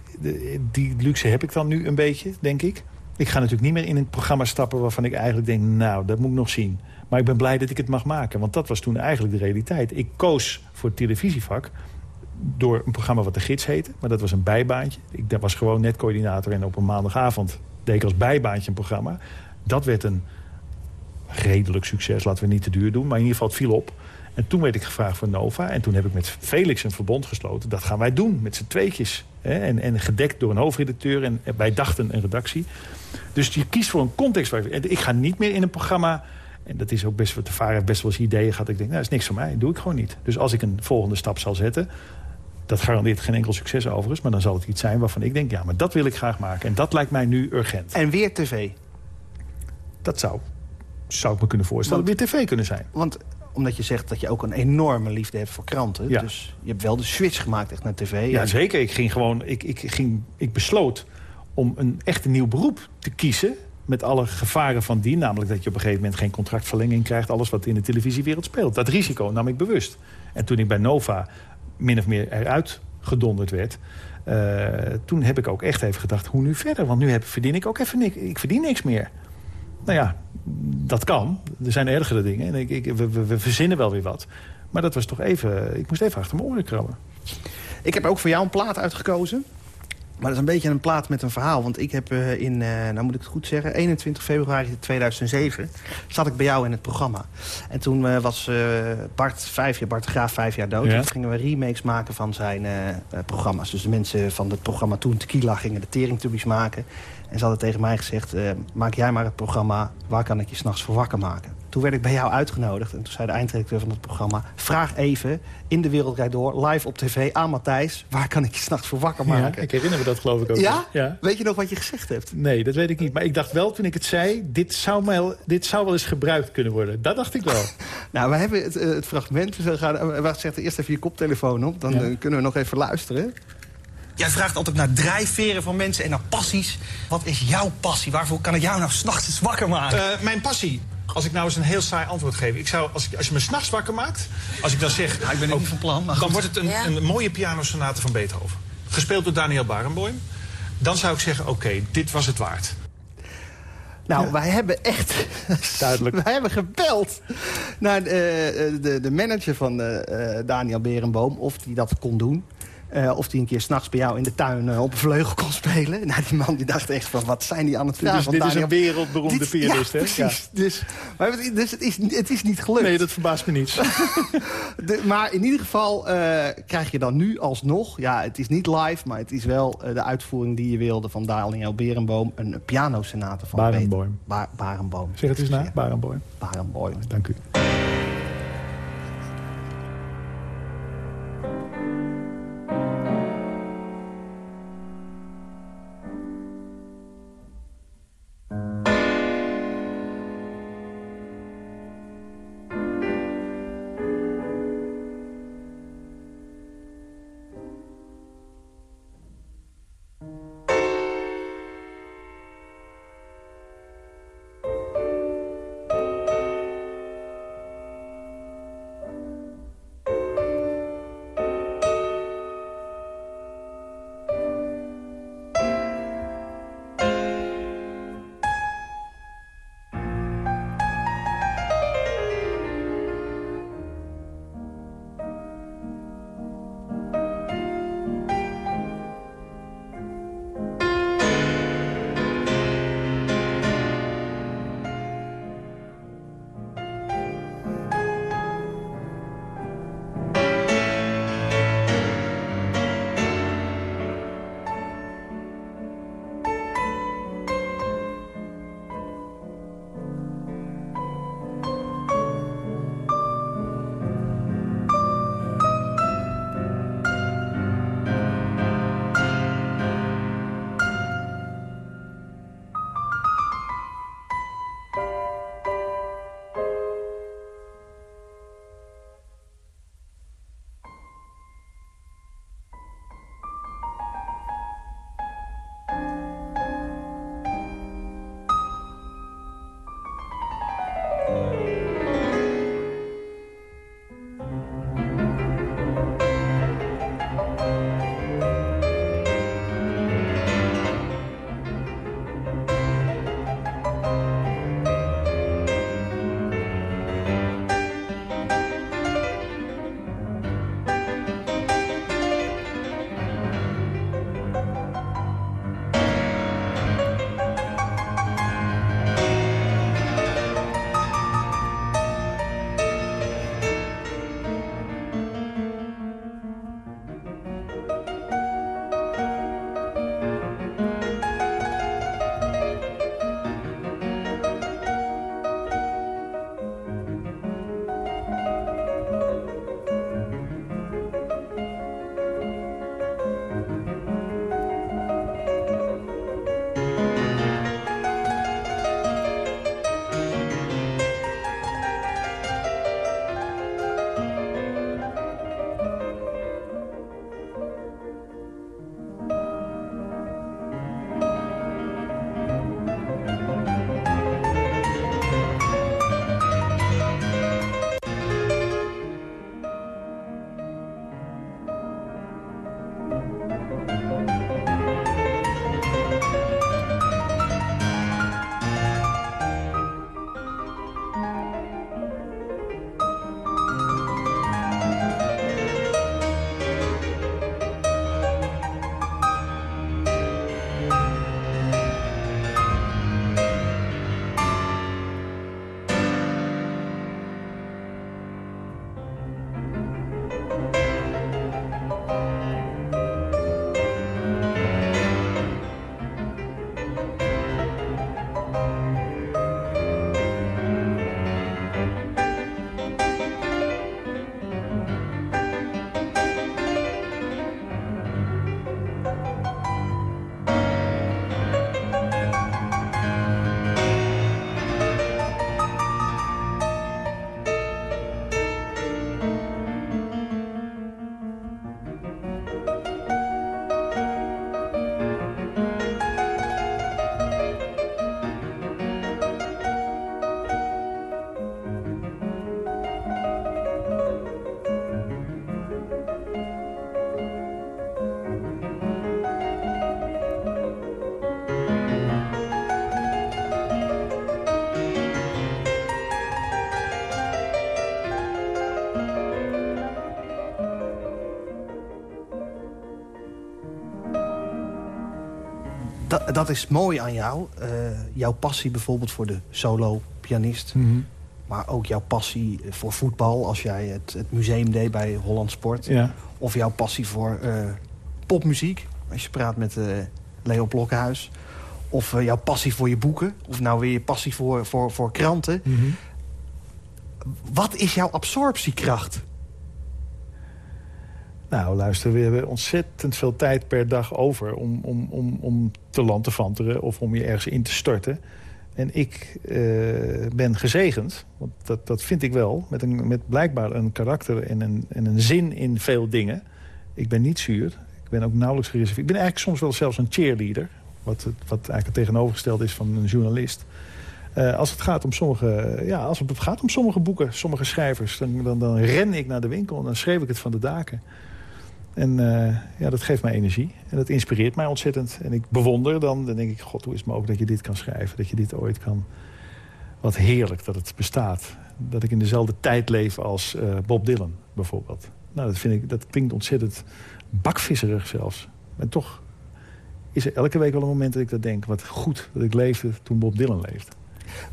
Die luxe heb ik dan nu een beetje, denk ik. Ik ga natuurlijk niet meer in een programma stappen waarvan ik eigenlijk denk... nou, dat moet ik nog zien. Maar ik ben blij dat ik het mag maken. Want dat was toen eigenlijk de realiteit. Ik koos voor het televisievak door een programma wat de gids heette. Maar dat was een bijbaantje. Ik was gewoon netcoördinator en op een maandagavond deed ik als bijbaantje een programma. Dat werd een redelijk succes, laten we niet te duur doen. Maar in ieder geval het viel op. En toen werd ik gevraagd voor Nova. En toen heb ik met Felix een verbond gesloten. Dat gaan wij doen, met z'n tweetjes. Hè? En, en gedekt door een hoofdredacteur. En wij dachten een redactie. Dus je kiest voor een context. Waar en ik ga niet meer in een programma... En dat is ook best wat de vader best wel eens ideeën gehad. Ik denk, nou, dat is niks voor mij. Dat doe ik gewoon niet. Dus als ik een volgende stap zal zetten... Dat garandeert geen enkel succes overigens. Maar dan zal het iets zijn waarvan ik denk... ja, maar dat wil ik graag maken. En dat lijkt mij nu urgent. En weer tv? Dat zou, zou ik me kunnen voorstellen. Want, weer tv kunnen zijn. Want omdat je zegt dat je ook een enorme liefde hebt voor kranten. Ja. Dus je hebt wel de switch gemaakt echt naar tv. Ja, zeker. Ik ging gewoon... Ik, ik, ging, ik besloot om een echt een nieuw beroep te kiezen met alle gevaren van die. Namelijk dat je op een gegeven moment geen contractverlenging krijgt. Alles wat in de televisiewereld speelt. Dat risico nam ik bewust. En toen ik bij Nova min of meer eruit gedonderd werd... Uh, toen heb ik ook echt even gedacht, hoe nu verder? Want nu heb, verdien ik ook even niks. Ik verdien niks meer. Nou ja, dat kan. Er zijn ergere dingen. En ik, ik, we, we, verzinnen wel weer wat. Maar dat was toch even... Ik moest even achter mijn oren krabben. Ik heb ook voor jou een plaat uitgekozen. Maar dat is een beetje een plaat met een verhaal. Want ik heb uh, in, uh, nou moet ik het goed zeggen... 21 februari 2007 zat ik bij jou in het programma. En toen uh, was Bart vijf jaar, Bart de Graaf vijf jaar dood. Ja. Toen gingen we remakes maken van zijn programma's. Dus de mensen van het programma toen Tequila gingen de teringtubbies maken. En ze hadden tegen mij gezegd... maak jij maar het programma Waar kan ik je s'nachts voor wakker maken? Toen werd ik bij jou uitgenodigd. En toen zei de eindredacteur van het programma... vraag even in de Wereldrijd Door, live op tv aan Matthijs... waar kan ik je s'nachts voor wakker maken? Ja, ik herinner me dat geloof ik ook. Ja? ja? Weet je nog wat je gezegd hebt? Nee, dat weet ik niet. Maar ik dacht wel toen ik het zei... dit zou, mij, dit zou wel eens gebruikt kunnen worden. Dat dacht ik wel. nou, we hebben het, het fragment. We gaan, wacht, zeg eerst even je koptelefoon op. Dan ja. uh, kunnen we nog even luisteren. Jij vraagt altijd naar drijfveren van mensen en naar passies. Wat is jouw passie? Waarvoor kan ik jou nou s'nachts eens wakker maken? Uh, mijn passie? Als ik nou eens een heel saai antwoord geef. Ik zou, als, ik, als je me s'nachts wakker maakt, als ik dan zeg... Ja, ik ben ook niet van plan. Maar dan wordt het een, ja? een mooie pianosonate van Beethoven. Gespeeld door Daniel Barenboim. Dan zou ik zeggen, oké, okay, dit was het waard. Nou, ja. wij hebben echt... Duidelijk. wij hebben gebeld naar de, de, de manager van uh, Daniel Berenboom... of hij dat kon doen. Uh, of die een keer s'nachts bij jou in de tuin uh, op een vleugel kon spelen. Nou, die man die dacht echt van, wat zijn die aan het vragen? Dus dit is een wereldberoemde dit, pianist, ja, hè? Precies. Ja. Dus, maar, dus het, is, het is niet gelukt. Nee, dat verbaast me niets. de, maar in ieder geval uh, krijg je dan nu alsnog... Ja, het is niet live, maar het is wel de uitvoering die je wilde... van Daniel Berenboom, een pianosonate van Barenboim. Ba Barenboom. Zeg het eens na, Barenboim. Barenboim. Dank u. dat, is mooi aan jou. Eh, jouw passie bijvoorbeeld voor de solo-pianist. Mhm. Maar ook jouw passie voor voetbal. Als jij het, het museum deed bij Holland Sport. Ja. Of jouw passie voor eh, popmuziek. Als je praat met eh, Leo Blokkenhuis. Of jouw passie voor je boeken. Of nou weer je passie voor, voor, voor kranten. Mhm. Wat is jouw absorptiekracht? Nou, luister, we hebben ontzettend veel tijd per dag over... om, om, om, om te land te vanteren of om je ergens in te storten. En ik eh, ben gezegend, want dat, dat vind ik wel... Met, een, met blijkbaar een karakter en een, en een zin in veel dingen. Ik ben niet zuur. Ik ben ook nauwelijks gereserveerd. Ik ben eigenlijk soms wel zelfs een cheerleader. Wat, wat eigenlijk het tegenovergestelde is van een journalist. Eh, als het gaat om sommige, ja, als het gaat om sommige boeken, sommige schrijvers... Dan, dan, dan ren ik naar de winkel en dan schreef ik het van de daken. En eh, ja, dat geeft mij energie. En dat inspireert mij ontzettend. En ik bewonder dan, dan denk ik... God, hoe is het mogelijk dat je dit kan schrijven? Dat je dit ooit kan... Wat heerlijk dat het bestaat. Dat ik in dezelfde tijd leef als eh, Bob Dylan, bijvoorbeeld. Nou, dat, vind ik, dat klinkt ontzettend bakvisserig zelfs. En toch is er elke week wel een moment dat ik dat denk... wat goed dat ik leefde toen Bob Dylan leefde.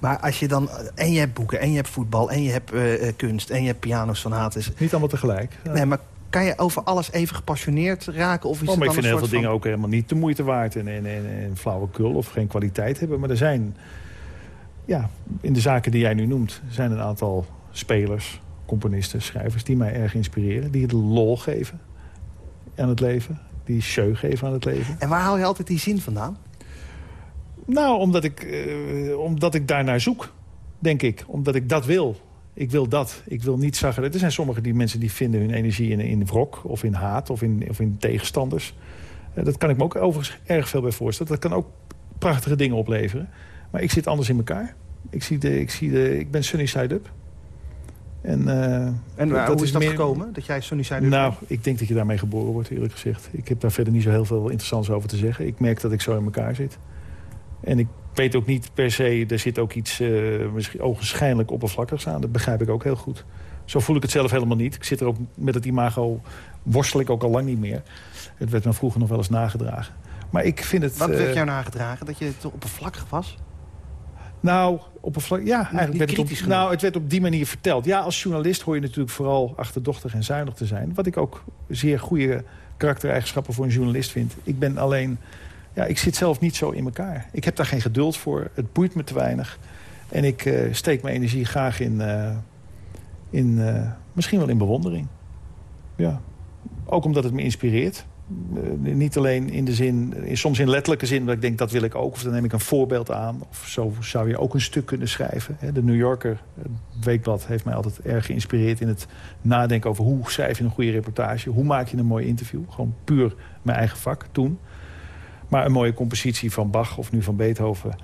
Maar als je dan... En je hebt boeken, en je hebt voetbal, en je hebt eh, kunst... en je hebt pianosonates. Niet allemaal tegelijk. Nee, maar kan je over alles even gepassioneerd raken? Of is Oh, het maar dan ik vind heel veel dingen ook helemaal niet de moeite waard... en, en, en, en flauwekul of geen kwaliteit hebben. Maar er zijn, ja, in de zaken die jij nu noemt... zijn een aantal spelers, componisten, schrijvers... die mij erg inspireren. Die het lol geven aan het leven. Die show geven aan het leven. En waar haal je altijd die zin vandaan? Nou, omdat ik, eh, omdat ik daarnaar zoek, denk ik. Omdat ik dat wil. Ik wil dat. Ik wil niet zagen. Er zijn sommige die mensen die vinden hun energie in, in wrok of in haat of in, of in tegenstanders. Eh, dat kan ik me ook overigens erg veel bij voorstellen. Dat kan ook prachtige dingen opleveren. Maar ik zit anders in elkaar. Ik, zie de, ik, zie de, ik ben sunny side up. En, eh, En dat hoe is dat meer- gekomen? Dat jij Sonny zei nou, ik denk dat je daarmee geboren wordt, eerlijk gezegd. Ik heb daar verder niet zo heel veel interessants over te zeggen. Ik merk dat ik zo in elkaar zit. En ik weet ook niet per se, er zit ook iets eh, misschien ogenschijnlijk oppervlakkigs aan. Dat begrijp ik ook heel goed. Zo voel ik het zelf helemaal niet. Ik zit er ook met het imago, worstel ik ook al lang niet meer. Het werd me vroeger nog wel eens nagedragen. Maar ik vind het... Wat eh, werd jou nagedragen? Dat je te oppervlakkig was? nou, op een vlak, ja, eigenlijk niet werd het, op, genoeg. nou, het werd op die manier verteld. Ja, als journalist hoor je natuurlijk vooral achterdochtig en zuinig te zijn. Wat ik ook zeer goede karaktereigenschappen voor een journalist vind. Ik ben alleen, ja, ik zit zelf niet zo in elkaar. Ik heb daar geen geduld voor. Het boeit me te weinig. En ik eh, steek mijn energie graag in, eh, in eh, misschien wel in bewondering. Ja, ook omdat het me inspireert. Niet alleen in de zin, soms in letterlijke zin, dat ik denk dat wil ik ook. Of dan neem ik een voorbeeld aan. Of zo zou je ook een stuk kunnen schrijven. De New Yorker, het weekblad, heeft mij altijd erg geïnspireerd in het nadenken over hoe schrijf je een goede reportage. Hoe maak je een mooi interview. Gewoon puur mijn eigen vak toen. Maar een mooie compositie van Bach of nu van Beethoven.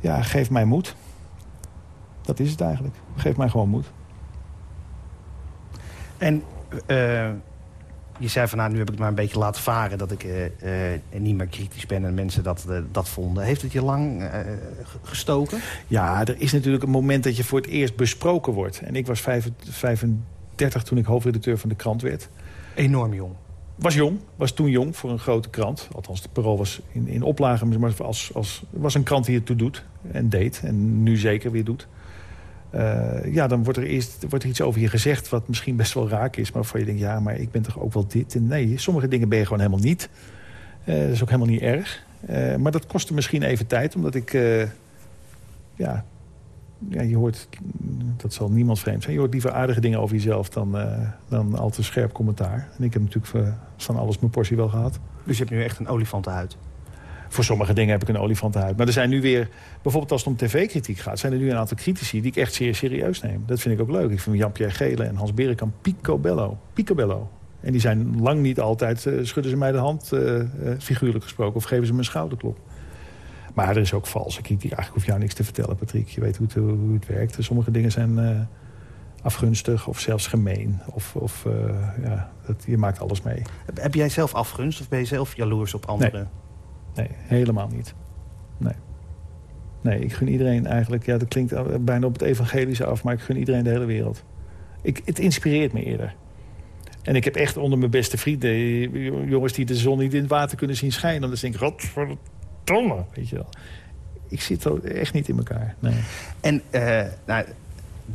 Ja, geeft mij moed. Dat is het eigenlijk. Geeft mij gewoon moed. En eh, je zei van nou, nu heb ik het maar een beetje laten varen... dat ik eh, eh, niet meer kritisch ben en mensen dat, dat vonden. Heeft het je lang gestoken? Ja, er is natuurlijk een moment dat je voor het eerst besproken wordt. En ik was vijf- 35 toen ik hoofdredacteur van de krant werd. Enorm jong. Was jong, was toen jong voor een grote krant. Althans, de Parool was in, in oplage, maar als, als, was een krant die het toe doet en deed. En nu zeker weer doet. Eh, ja, dan wordt er eerst wordt er iets over je gezegd wat misschien best wel raak is. Maar waarvan je denkt, ja, maar ik ben toch ook wel dit. En nee, sommige dingen ben je gewoon helemaal niet. Eh, dat is ook helemaal niet erg. Eh, maar dat kostte misschien even tijd, omdat ik... ja, ja, je hoort, dat zal niemand vreemd zijn... je hoort liever aardige dingen over jezelf dan, dan al te scherp commentaar. En ik heb natuurlijk van, van alles mijn portie wel gehad. Dus je hebt nu echt een olifantenhuid. Voor sommige dingen heb ik een olifantenhuid. Maar er zijn nu weer, bijvoorbeeld als het om tv-kritiek gaat... zijn er nu een aantal critici die ik echt zeer serieus neem. Dat vind ik ook leuk. Ik vind Jan-Pierre Gele en Hans Berenkamp picobello. Picobello. En die zijn lang niet altijd, eh, schudden ze mij de hand, eh, eh, figuurlijk gesproken... of geven ze me een schouderklop. Maar er is ook valse kritiek. Eigenlijk hoef jou niks te vertellen, Patrick. Je weet hoe het, hoe het werkt. Sommige dingen zijn afgunstig of zelfs gemeen. Of, of eh, ja, dat, je maakt alles mee. Heb, jij zelf afgunst of ben je zelf jaloers op anderen? Nee, helemaal niet. Nee. Nee, ik gun iedereen eigenlijk... Ja, dat klinkt bijna op het evangelische af... maar ik gun iedereen de hele wereld. Ik, het inspireert me eerder. En ik heb echt onder mijn beste vrienden... jongens die de zon niet in het water kunnen zien schijnen. Dan denk ik, god, godverdomme, weet je wel. Ik zit er echt niet in elkaar, nee. En eh, nou,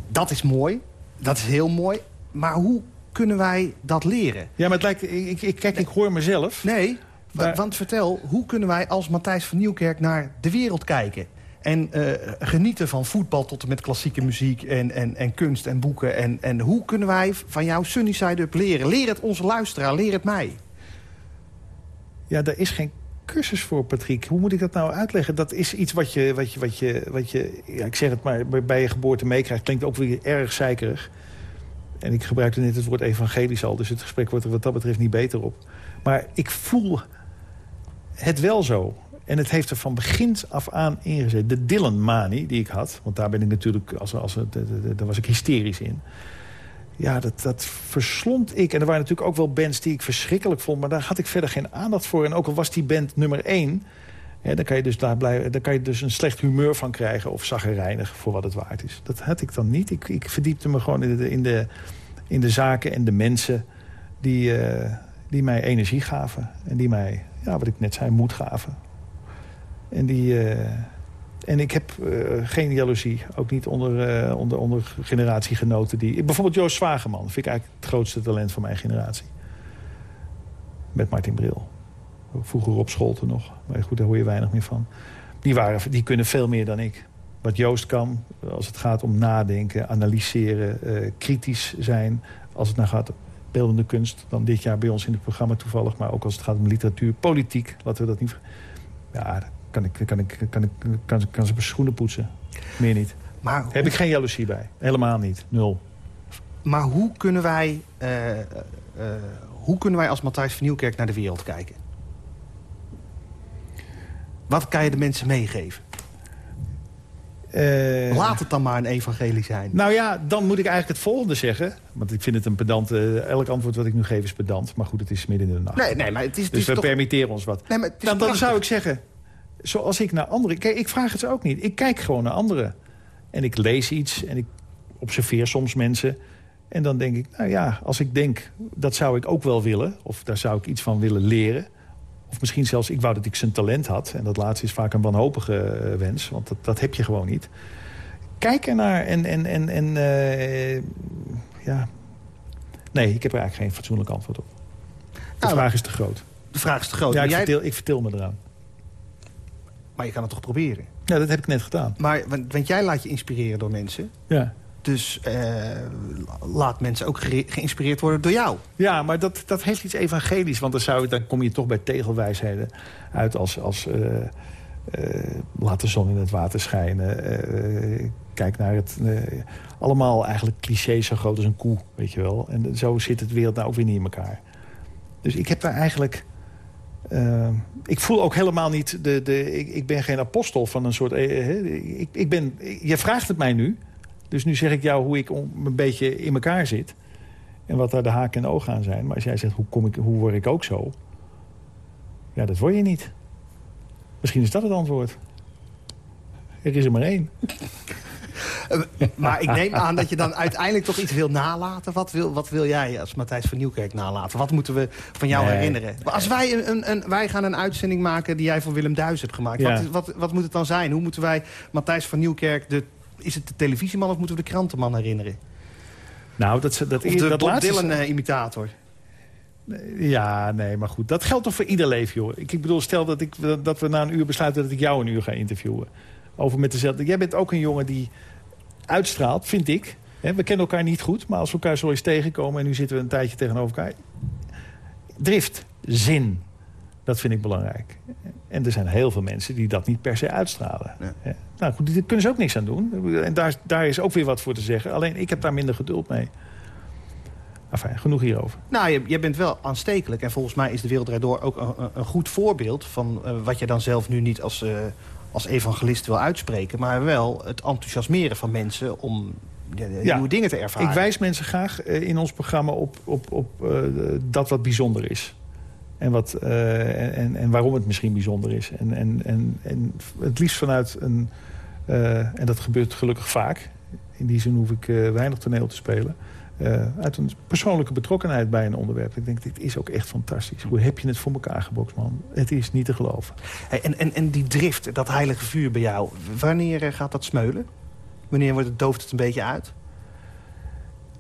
dat is mooi. Dat is heel mooi. Maar hoe kunnen wij dat leren? Ja, maar het lijkt, ik, ik, kijk, ik hoor mezelf. Nee, Maar- want vertel, hoe kunnen wij als Matthijs van Nieuwkerk naar de wereld kijken? En eh, genieten van voetbal tot en met klassieke muziek en, en, en kunst en boeken. En, en hoe kunnen wij van jou Sunny Side Up leren? Leer het onze luisteraar, leer het mij. Ja, daar is geen cursus voor, Patrick. Hoe moet ik dat nou uitleggen? Dat is iets wat je, wat je, wat je, wat je ja, ik zeg het maar, bij- je geboorte meekrijgt. Klinkt ook weer erg zeikerig. En ik gebruikte net het woord evangelisch al, dus het gesprek wordt er wat dat betreft niet beter op. Maar ik voel het wel zo. En het heeft er van begins af aan ingezet. De Dylan-manie die ik had, want daar ben ik natuurlijk, als, als, het- daar was ik hysterisch in. Ja, dat, dat verslond ik. En er waren natuurlijk ook wel bands die ik verschrikkelijk vond... maar daar had ik verder geen aandacht voor. En ook al was die band nummer één... Hè, dan, kan je dus daar blijven, dan kan je dus een slecht humeur van krijgen... of zaggerijnig voor wat het waard is. Dat had ik dan niet. Ik, ik verdiepte me gewoon in de, in, de, in de zaken en de mensen... die, eh, die mij energie gaven. En die mij, ja, wat ik net zei, moed gaven. En die... eh, en ik heb eh, geen jaloezie. Ook niet onder, eh, onder, onder generatiegenoten. Die... Bijvoorbeeld Joost Zwageman. Vind ik eigenlijk het grootste talent van mijn generatie. Met Martin Bril. Vroeger op Scholten nog. Maar goed, daar hoor je weinig meer van. Die, waren, die kunnen veel meer dan ik. Wat Joost kan, als het gaat om nadenken, analyseren, eh, kritisch zijn. Als het nou gaat om beeldende kunst, dan dit jaar bij ons in het programma toevallig. Maar ook als het gaat om literatuur, politiek, laten we dat niet... Ja, kan ik, kan ik, kan ik, kan, kan, ze mijn schoenen poetsen. Meer niet. Maar, Heb ik geen jaloezie bij. Helemaal niet. Nul. maar hoe, kunnen wij, eh, eh, hoe kunnen wij als Matthijs van Nieuwkerk naar de wereld kijken? Wat kan je de mensen meegeven? Eh, Laat het dan maar een evangelie zijn. Nou ja, dan moet ik eigenlijk het volgende zeggen. Want ik vind het een pedant... eh, elk antwoord wat ik nu geef is pedant. Maar goed, het is midden in de nacht. Nee, nee, maar het is, het dus is we toch... permitteren ons wat. Nee, maar is Dan, zou ik zeggen, zoals ik naar anderen... Kijk, ik vraag het ze ook niet. Ik kijk gewoon naar anderen. En ik lees iets en ik observeer soms mensen. En dan denk ik, nou ja, als ik denk... dat zou ik ook wel willen, of daar zou ik iets van willen leren... of misschien zelfs, ik wou dat ik zijn talent had... en dat laatste is vaak een wanhopige eh, wens, want dat, dat heb je gewoon niet. Kijk ernaar en... en, en, en eh, ja... Nee, ik heb er eigenlijk geen fatsoenlijk antwoord op. De Nou, vraag is te groot. De vraag is te groot. Ja, ik jij- vertel, ik vertel me eraan. Maar je kan het toch proberen? Ja, dat heb ik net gedaan. Maar, want, want jij laat je inspireren door mensen. Ja, Dus eh, laat mensen ook geïnspireerd worden door jou. ja maar dat, dat heeft iets evangelisch. Want dan, zou, dan kom je toch bij tegelwijsheden uit als... als eh, eh, laat de zon in het water schijnen. kijk naar het... allemaal eigenlijk clichés zo groot als een koe, weet je wel. En zo zit het wereld nou ook weer niet in elkaar. Dus ik heb daar eigenlijk... eh, ik voel ook helemaal niet... De, de, ik, ik ben geen apostel van een soort... eh, eh, ik, ik ben, je vraagt het mij nu. Dus nu zeg ik jou hoe ik om- een beetje in elkaar zit. En wat daar de haken en ogen aan zijn. Maar als jij zegt, hoe, kom ik, hoe word ik ook zo? Ja, dat word je niet. Misschien is dat het antwoord. Er is er maar één. Maar ik neem aan dat je dan uiteindelijk toch iets wil nalaten. Wat wil, wat wil jij als Matthijs van Nieuwkerk nalaten? Wat moeten we van jou Nee. herinneren? Maar als wij, een, een, een- wij gaan een uitzending maken die jij voor Willem Duis hebt gemaakt. Ja. Wat, wat, wat moet het dan zijn? Hoe moeten wij Matthijs van Nieuwkerk... De, is het de televisieman of moeten we de krantenman herinneren? Nou, dat, dat, Of de dat Bob laatste... Dylan-imitator? Ja, nee, maar goed. Dat geldt toch voor ieder leven, joh. Ik, ik bedoel, stel dat, ik, dat we na een uur besluiten dat ik jou een uur ga interviewen. Over met dezelfde... Jij bent ook een jongen die uitstraalt, vind ik. Hè, we kennen elkaar niet goed, maar als we elkaar zo eens tegenkomen... en nu zitten we een tijdje tegenover elkaar... Drift, zin, dat vind ik belangrijk. En er zijn heel veel mensen die dat niet per se uitstralen. Ja. Nou goed, daar kunnen ze ook niks aan doen. En daar, daar is ook weer wat voor te zeggen. Alleen, ik heb daar minder geduld mee. Enfin, genoeg hierover. Nou, je, jij bent wel aanstekelijk. En volgens mij is de Wereld Door ook een, een- een goed voorbeeld... van eh, wat je dan zelf nu niet als, eh, als evangelist wil uitspreken... maar wel het enthousiasmeren van mensen om ja, Ja. nieuwe dingen te ervaren. Ik wijs mensen graag eh, in ons programma op, op, op eh, dat wat bijzonder is. En, wat, eh, en, en waarom het misschien bijzonder is. En, en, en, en het liefst vanuit een... eh, en dat gebeurt gelukkig vaak. In die zin hoef ik eh, weinig toneel te spelen. Eh, uit een persoonlijke betrokkenheid bij een onderwerp. Ik denk, dit is ook echt fantastisch. Hoe heb je het voor elkaar gebokst, man? Het is niet te geloven. Hey, en, en, en die drift, dat heilige vuur bij jou, wanneer eh, gaat dat smeulen? Wanneer wordt het, dooft het een beetje uit?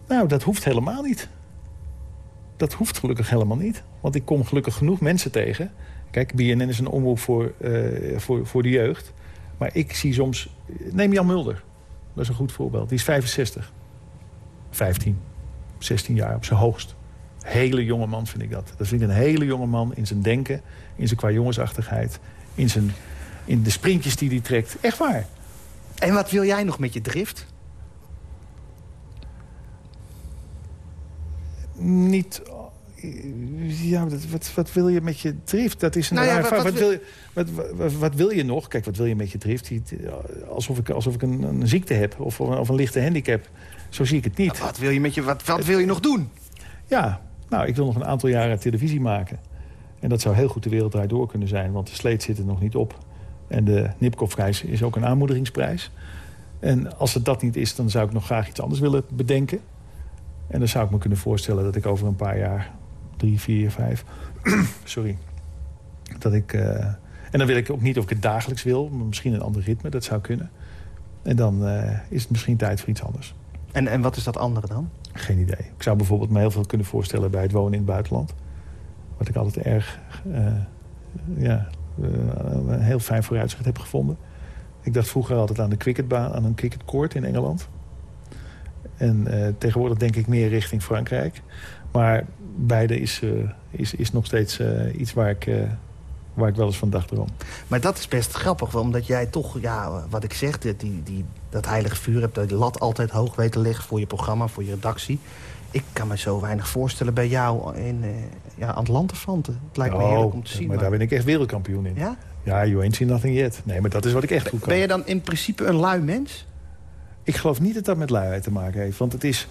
Nou, dat hoeft helemaal niet. Dat hoeft gelukkig helemaal niet. Want ik kom gelukkig genoeg mensen tegen. Kijk, BNN is een omroep voor, eh, voor, voor de jeugd. Maar ik zie soms... Neem Jan Mulder. Dat is een goed voorbeeld. Die is 65. 15, 16 jaar op zijn hoogst. Hele jonge man vind ik dat. Dat vind ik een hele jonge man in zijn denken, in zijn qua jongensachtigheid... in, zijn, in de sprintjes die hij trekt. Echt waar. En wat wil jij nog met je drift? Niet... Ja, dat, wat, wat wil je met je drift? Dat is een Nou ja, wat- vraag. wat Wat, wil je, wat, wat, wat wil je nog? Kijk, wat wil je met je drift? Die- Alsof ik, alsof ik een, een ziekte heb of, een- of een lichte handicap. Zo zie ik het niet. Wat wil je, met je, wat, wat wil je nog doen? Ja, nou, ik wil nog een aantal jaren televisie maken. En dat zou heel goed de wereld door kunnen zijn. Want de sleet zit er nog niet op. En de Nipkoff-prijs is ook een aanmoedigingsprijs. En als het dat niet is, dan zou ik nog graag iets anders willen bedenken. En dan zou ik me kunnen voorstellen dat ik over een paar jaar... drie, vier, vijf... sorry. Dat ik... eh, en dan wil ik ook niet of ik het dagelijks wil. Maar misschien een ander ritme, dat zou kunnen. En dan eh, is het misschien tijd voor iets anders. En, en wat is dat andere dan? Geen idee. Ik zou bijvoorbeeld me heel veel kunnen voorstellen bij het wonen in het buitenland. Wat ik altijd erg eh, ja, een heel fijn vooruitzicht heb gevonden. Ik dacht vroeger altijd aan de cricketbaan, aan een cricketcourt in Engeland. En tegenwoordig denk ik meer richting Frankrijk. Maar beide is, eh, is, is nog steeds eh, iets waar ik, eh, waar ik wel eens van dagdroom. Maar dat is best grappig, omdat jij toch, ja, wat ik zeg... Die, die, dat heilige vuur hebt, dat je lat altijd hoog weet te leggen... voor je programma, voor je redactie. Ik kan me zo weinig voorstellen bij jou in, ja, aan het. Het lijkt me heerlijk om te zien. Oh, maar daar ben ik echt wereldkampioen in. Ja? Ja, you ain't seen nothing yet. Nee, maar dat is wat ik echt goed kan. Ben je dan in principe een lui mens? Ik geloof niet dat dat met luiheid te maken heeft. Want het is...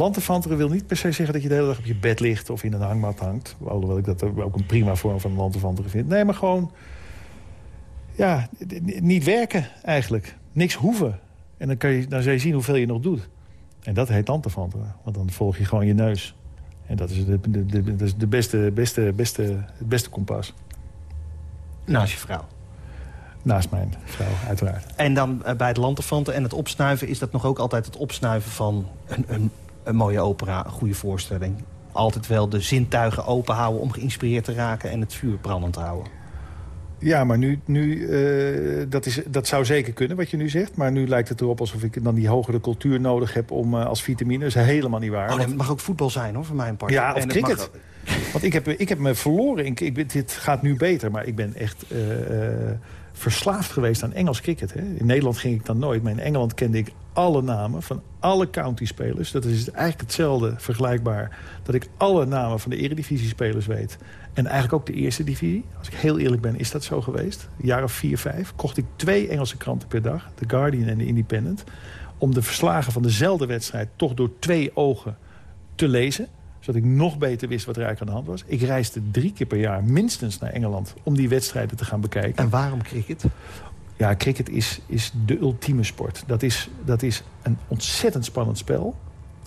Lanterfanteren wil niet per se zeggen dat je de hele dag op je bed ligt... of in een hangmat hangt. Alhoewel ik dat ook een prima vorm van lanterfanteren vind. Nee, maar gewoon... Ja, niet werken eigenlijk. Niks hoeven. En dan, kan je, dan zul je zien hoeveel je nog doet. En dat heet lanterfanteren. Want dan volg je gewoon je neus. En dat is de, de, de, dat is de beste, beste, beste, het beste kompas. Naast je vrouw. Naast mijn vrouw, uiteraard. En dan eh, bij het lanterfanten en het opsnuiven... is dat nog ook altijd het opsnuiven van een, een, een mooie opera, een goede voorstelling. Altijd wel de zintuigen open houden om geïnspireerd te raken... en het vuur brandend te houden. Ja, maar nu, nu eh, dat, is, dat zou zeker kunnen wat je nu zegt. Maar nu lijkt het erop alsof ik dan die hogere cultuur nodig heb om, eh, als vitamine. Dat is helemaal niet waar. Oh, nee, Want- het mag ook voetbal zijn, hoor, voor mijn part. Ja, of En het mag cricket. Want ik heb, ik heb me verloren. In, ik, dit gaat nu beter, maar ik ben echt eh, eh, verslaafd geweest aan Engels cricket. Hè. In Nederland ging ik dan nooit, maar in Engeland kende ik alle namen van alle county-spelers. Dat is eigenlijk hetzelfde vergelijkbaar. Dat ik alle namen van de eredivisie-spelers weet. En eigenlijk ook de eerste divisie. Als ik heel eerlijk ben, is dat zo geweest. Een jaar of vier, vijf. Kocht ik twee Engelse kranten per dag. The Guardian en The Independent. Om de verslagen van dezelfde wedstrijd toch door twee ogen te lezen zodat ik nog beter wist wat er eigenlijk aan de hand was. Ik reisde drie keer per jaar minstens naar Engeland... om die wedstrijden te gaan bekijken. En waarom cricket? Ja, cricket is, is de ultieme sport. Dat is, dat is een ontzettend spannend spel.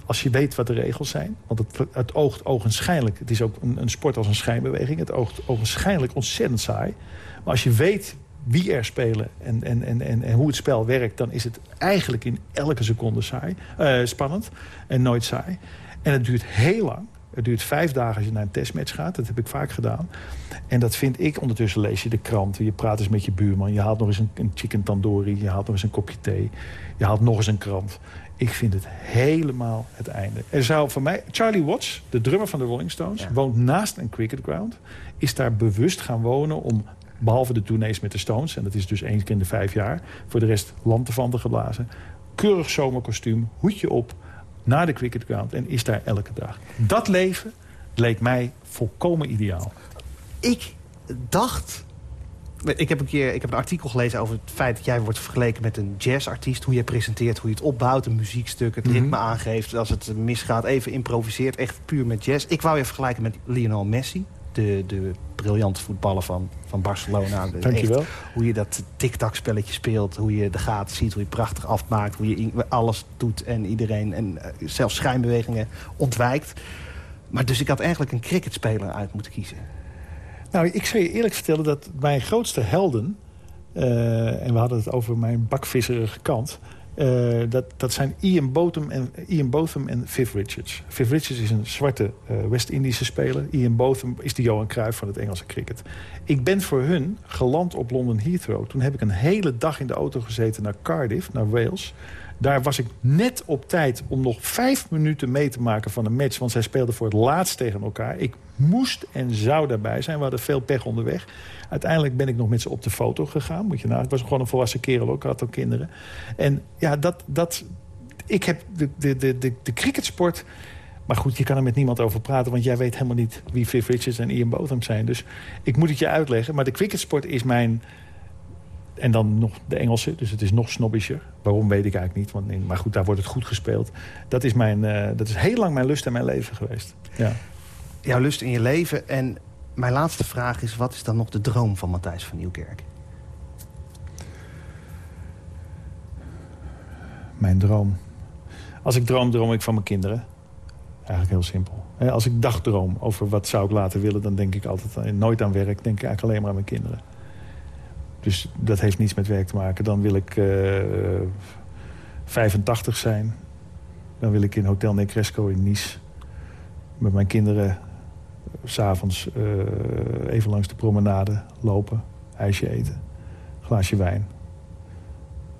Als je weet wat de regels zijn. Want het, het oogt ogenschijnlijk... Het is ook een, een sport als een schijnbeweging. Het oogt ogenschijnlijk ontzettend saai. Maar als je weet wie er spelen en, en, en, en, hoe het spel werkt... dan is het eigenlijk in elke seconde saai, eh, spannend en nooit saai. En het duurt heel lang. Het duurt vijf dagen als je naar een testmatch gaat. Dat heb ik vaak gedaan. En dat vind ik, ondertussen lees je de kranten. Je praat eens met je buurman. Je haalt nog eens een, een chicken tandoori. Je haalt nog eens een kopje thee. Je haalt nog eens een krant. Ik vind het helemaal het einde. Er zou voor mij... Charlie Watts, de drummer van de Rolling Stones... Ja. woont naast een cricketground. Is daar bewust gaan wonen om... behalve de tournees met de Stones... en dat is dus één keer in de vijf jaar... voor de rest lanterfanten geblazen. Keurig zomerkostuum, hoedje op... naar de cricketground en is daar elke dag. Dat leven leek mij volkomen ideaal. Ik dacht... Ik heb, een keer, ik heb een artikel gelezen over het feit dat jij wordt vergeleken met een jazzartiest. Hoe je presenteert, hoe je het opbouwt, een muziekstuk, het ritme aangeeft. Als het misgaat, even improviseert, echt puur met jazz. Ik wou je vergelijken met Lionel Messi, de, de briljant voetballen van, van Barcelona. Dankjewel. Echt, hoe je dat tic-tac spelletje speelt. Hoe je de gaten ziet. Hoe je prachtig afmaakt. Hoe je alles doet en iedereen. En eh, zelfs schijnbewegingen ontwijkt. Maar dus ik had eigenlijk een cricketspeler uit moeten kiezen. Nou, ik zou je eerlijk vertellen dat mijn grootste helden... eh, en we hadden het over mijn bakvisserige kant... eh, dat, dat zijn Ian Botham, en, Ian Botham en Viv Richards. Viv Richards is een zwarte eh, West-Indische speler. Ian Botham is de Johan Cruijff van het Engelse cricket. Ik ben voor hun geland op London Heathrow. Toen heb ik een hele dag in de auto gezeten naar Cardiff, naar Wales... Daar was ik net op tijd om nog vijf minuten mee te maken van een match. Want zij speelden voor het laatst tegen elkaar. Ik moest en zou daarbij zijn. We hadden veel pech onderweg. Uiteindelijk ben ik nog met ze op de foto gegaan. Moet je nou, ik was gewoon een volwassen kerel ook. Had ook kinderen. En ja, dat... dat ik heb de, de, de, de, de cricketsport... Maar goed, je kan er met niemand over praten... want jij weet helemaal niet wie Viv Richards en Ian Botham zijn. Dus ik moet het je uitleggen. Maar de cricketsport is mijn... En dan nog de Engelse, dus het is nog snobbischer. Waarom weet ik eigenlijk niet, want, maar goed, daar wordt het goed gespeeld. Dat is, mijn, eh, dat is heel lang mijn lust en mijn leven geweest. Ja. Jouw lust in je leven. En mijn laatste vraag is... wat is dan nog de droom van Matthijs van Nieuwkerk? Mijn droom. Als ik droom, droom ik van mijn kinderen. Eigenlijk heel simpel. Als ik dagdroom over wat zou ik later willen... dan denk ik altijd nooit aan werk. denk ik eigenlijk alleen maar aan mijn kinderen. Dus dat heeft niets met werk te maken. Dan wil ik eh 85 zijn. Dan wil ik in Hotel Necresco in Nice... met mijn kinderen eh, s'avonds eh even langs de promenade lopen. IJsje eten. Glaasje wijn.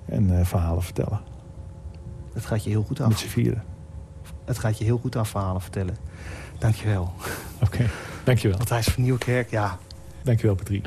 En eh, verhalen vertellen. Het gaat je heel goed Met af. z'n vieren. Het gaat je heel goed af verhalen vertellen. Dankjewel. Oké, dankjewel. Matthijs van Nieuwkerk, ja. Dankjewel, Patrick.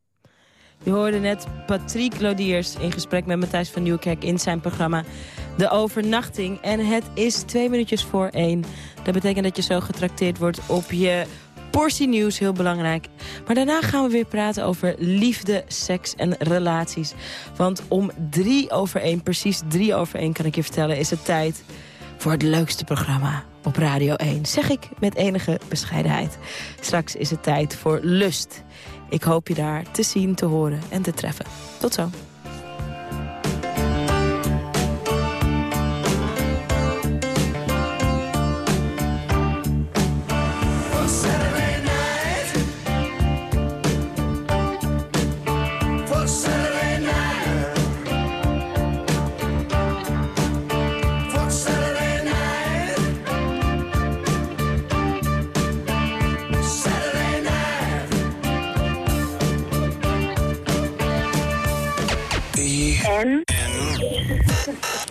Je hoorde net Patrick Lodiers in gesprek met Matthijs van Nieuwkerk in zijn programma De Overnachting. En het is twee minuutjes voor één. Dat betekent dat je zo getrakteerd wordt op je portie nieuws, heel belangrijk. Maar daarna gaan we weer praten over liefde, seks en relaties. Want om drie over één, precies drie over één kan ik je vertellen... is het tijd voor het leukste programma op Radio 1. Zeg ik met enige bescheidenheid. Straks is het tijd voor Lust. Ik hoop je daar te zien, te horen en te treffen. Tot zo. En?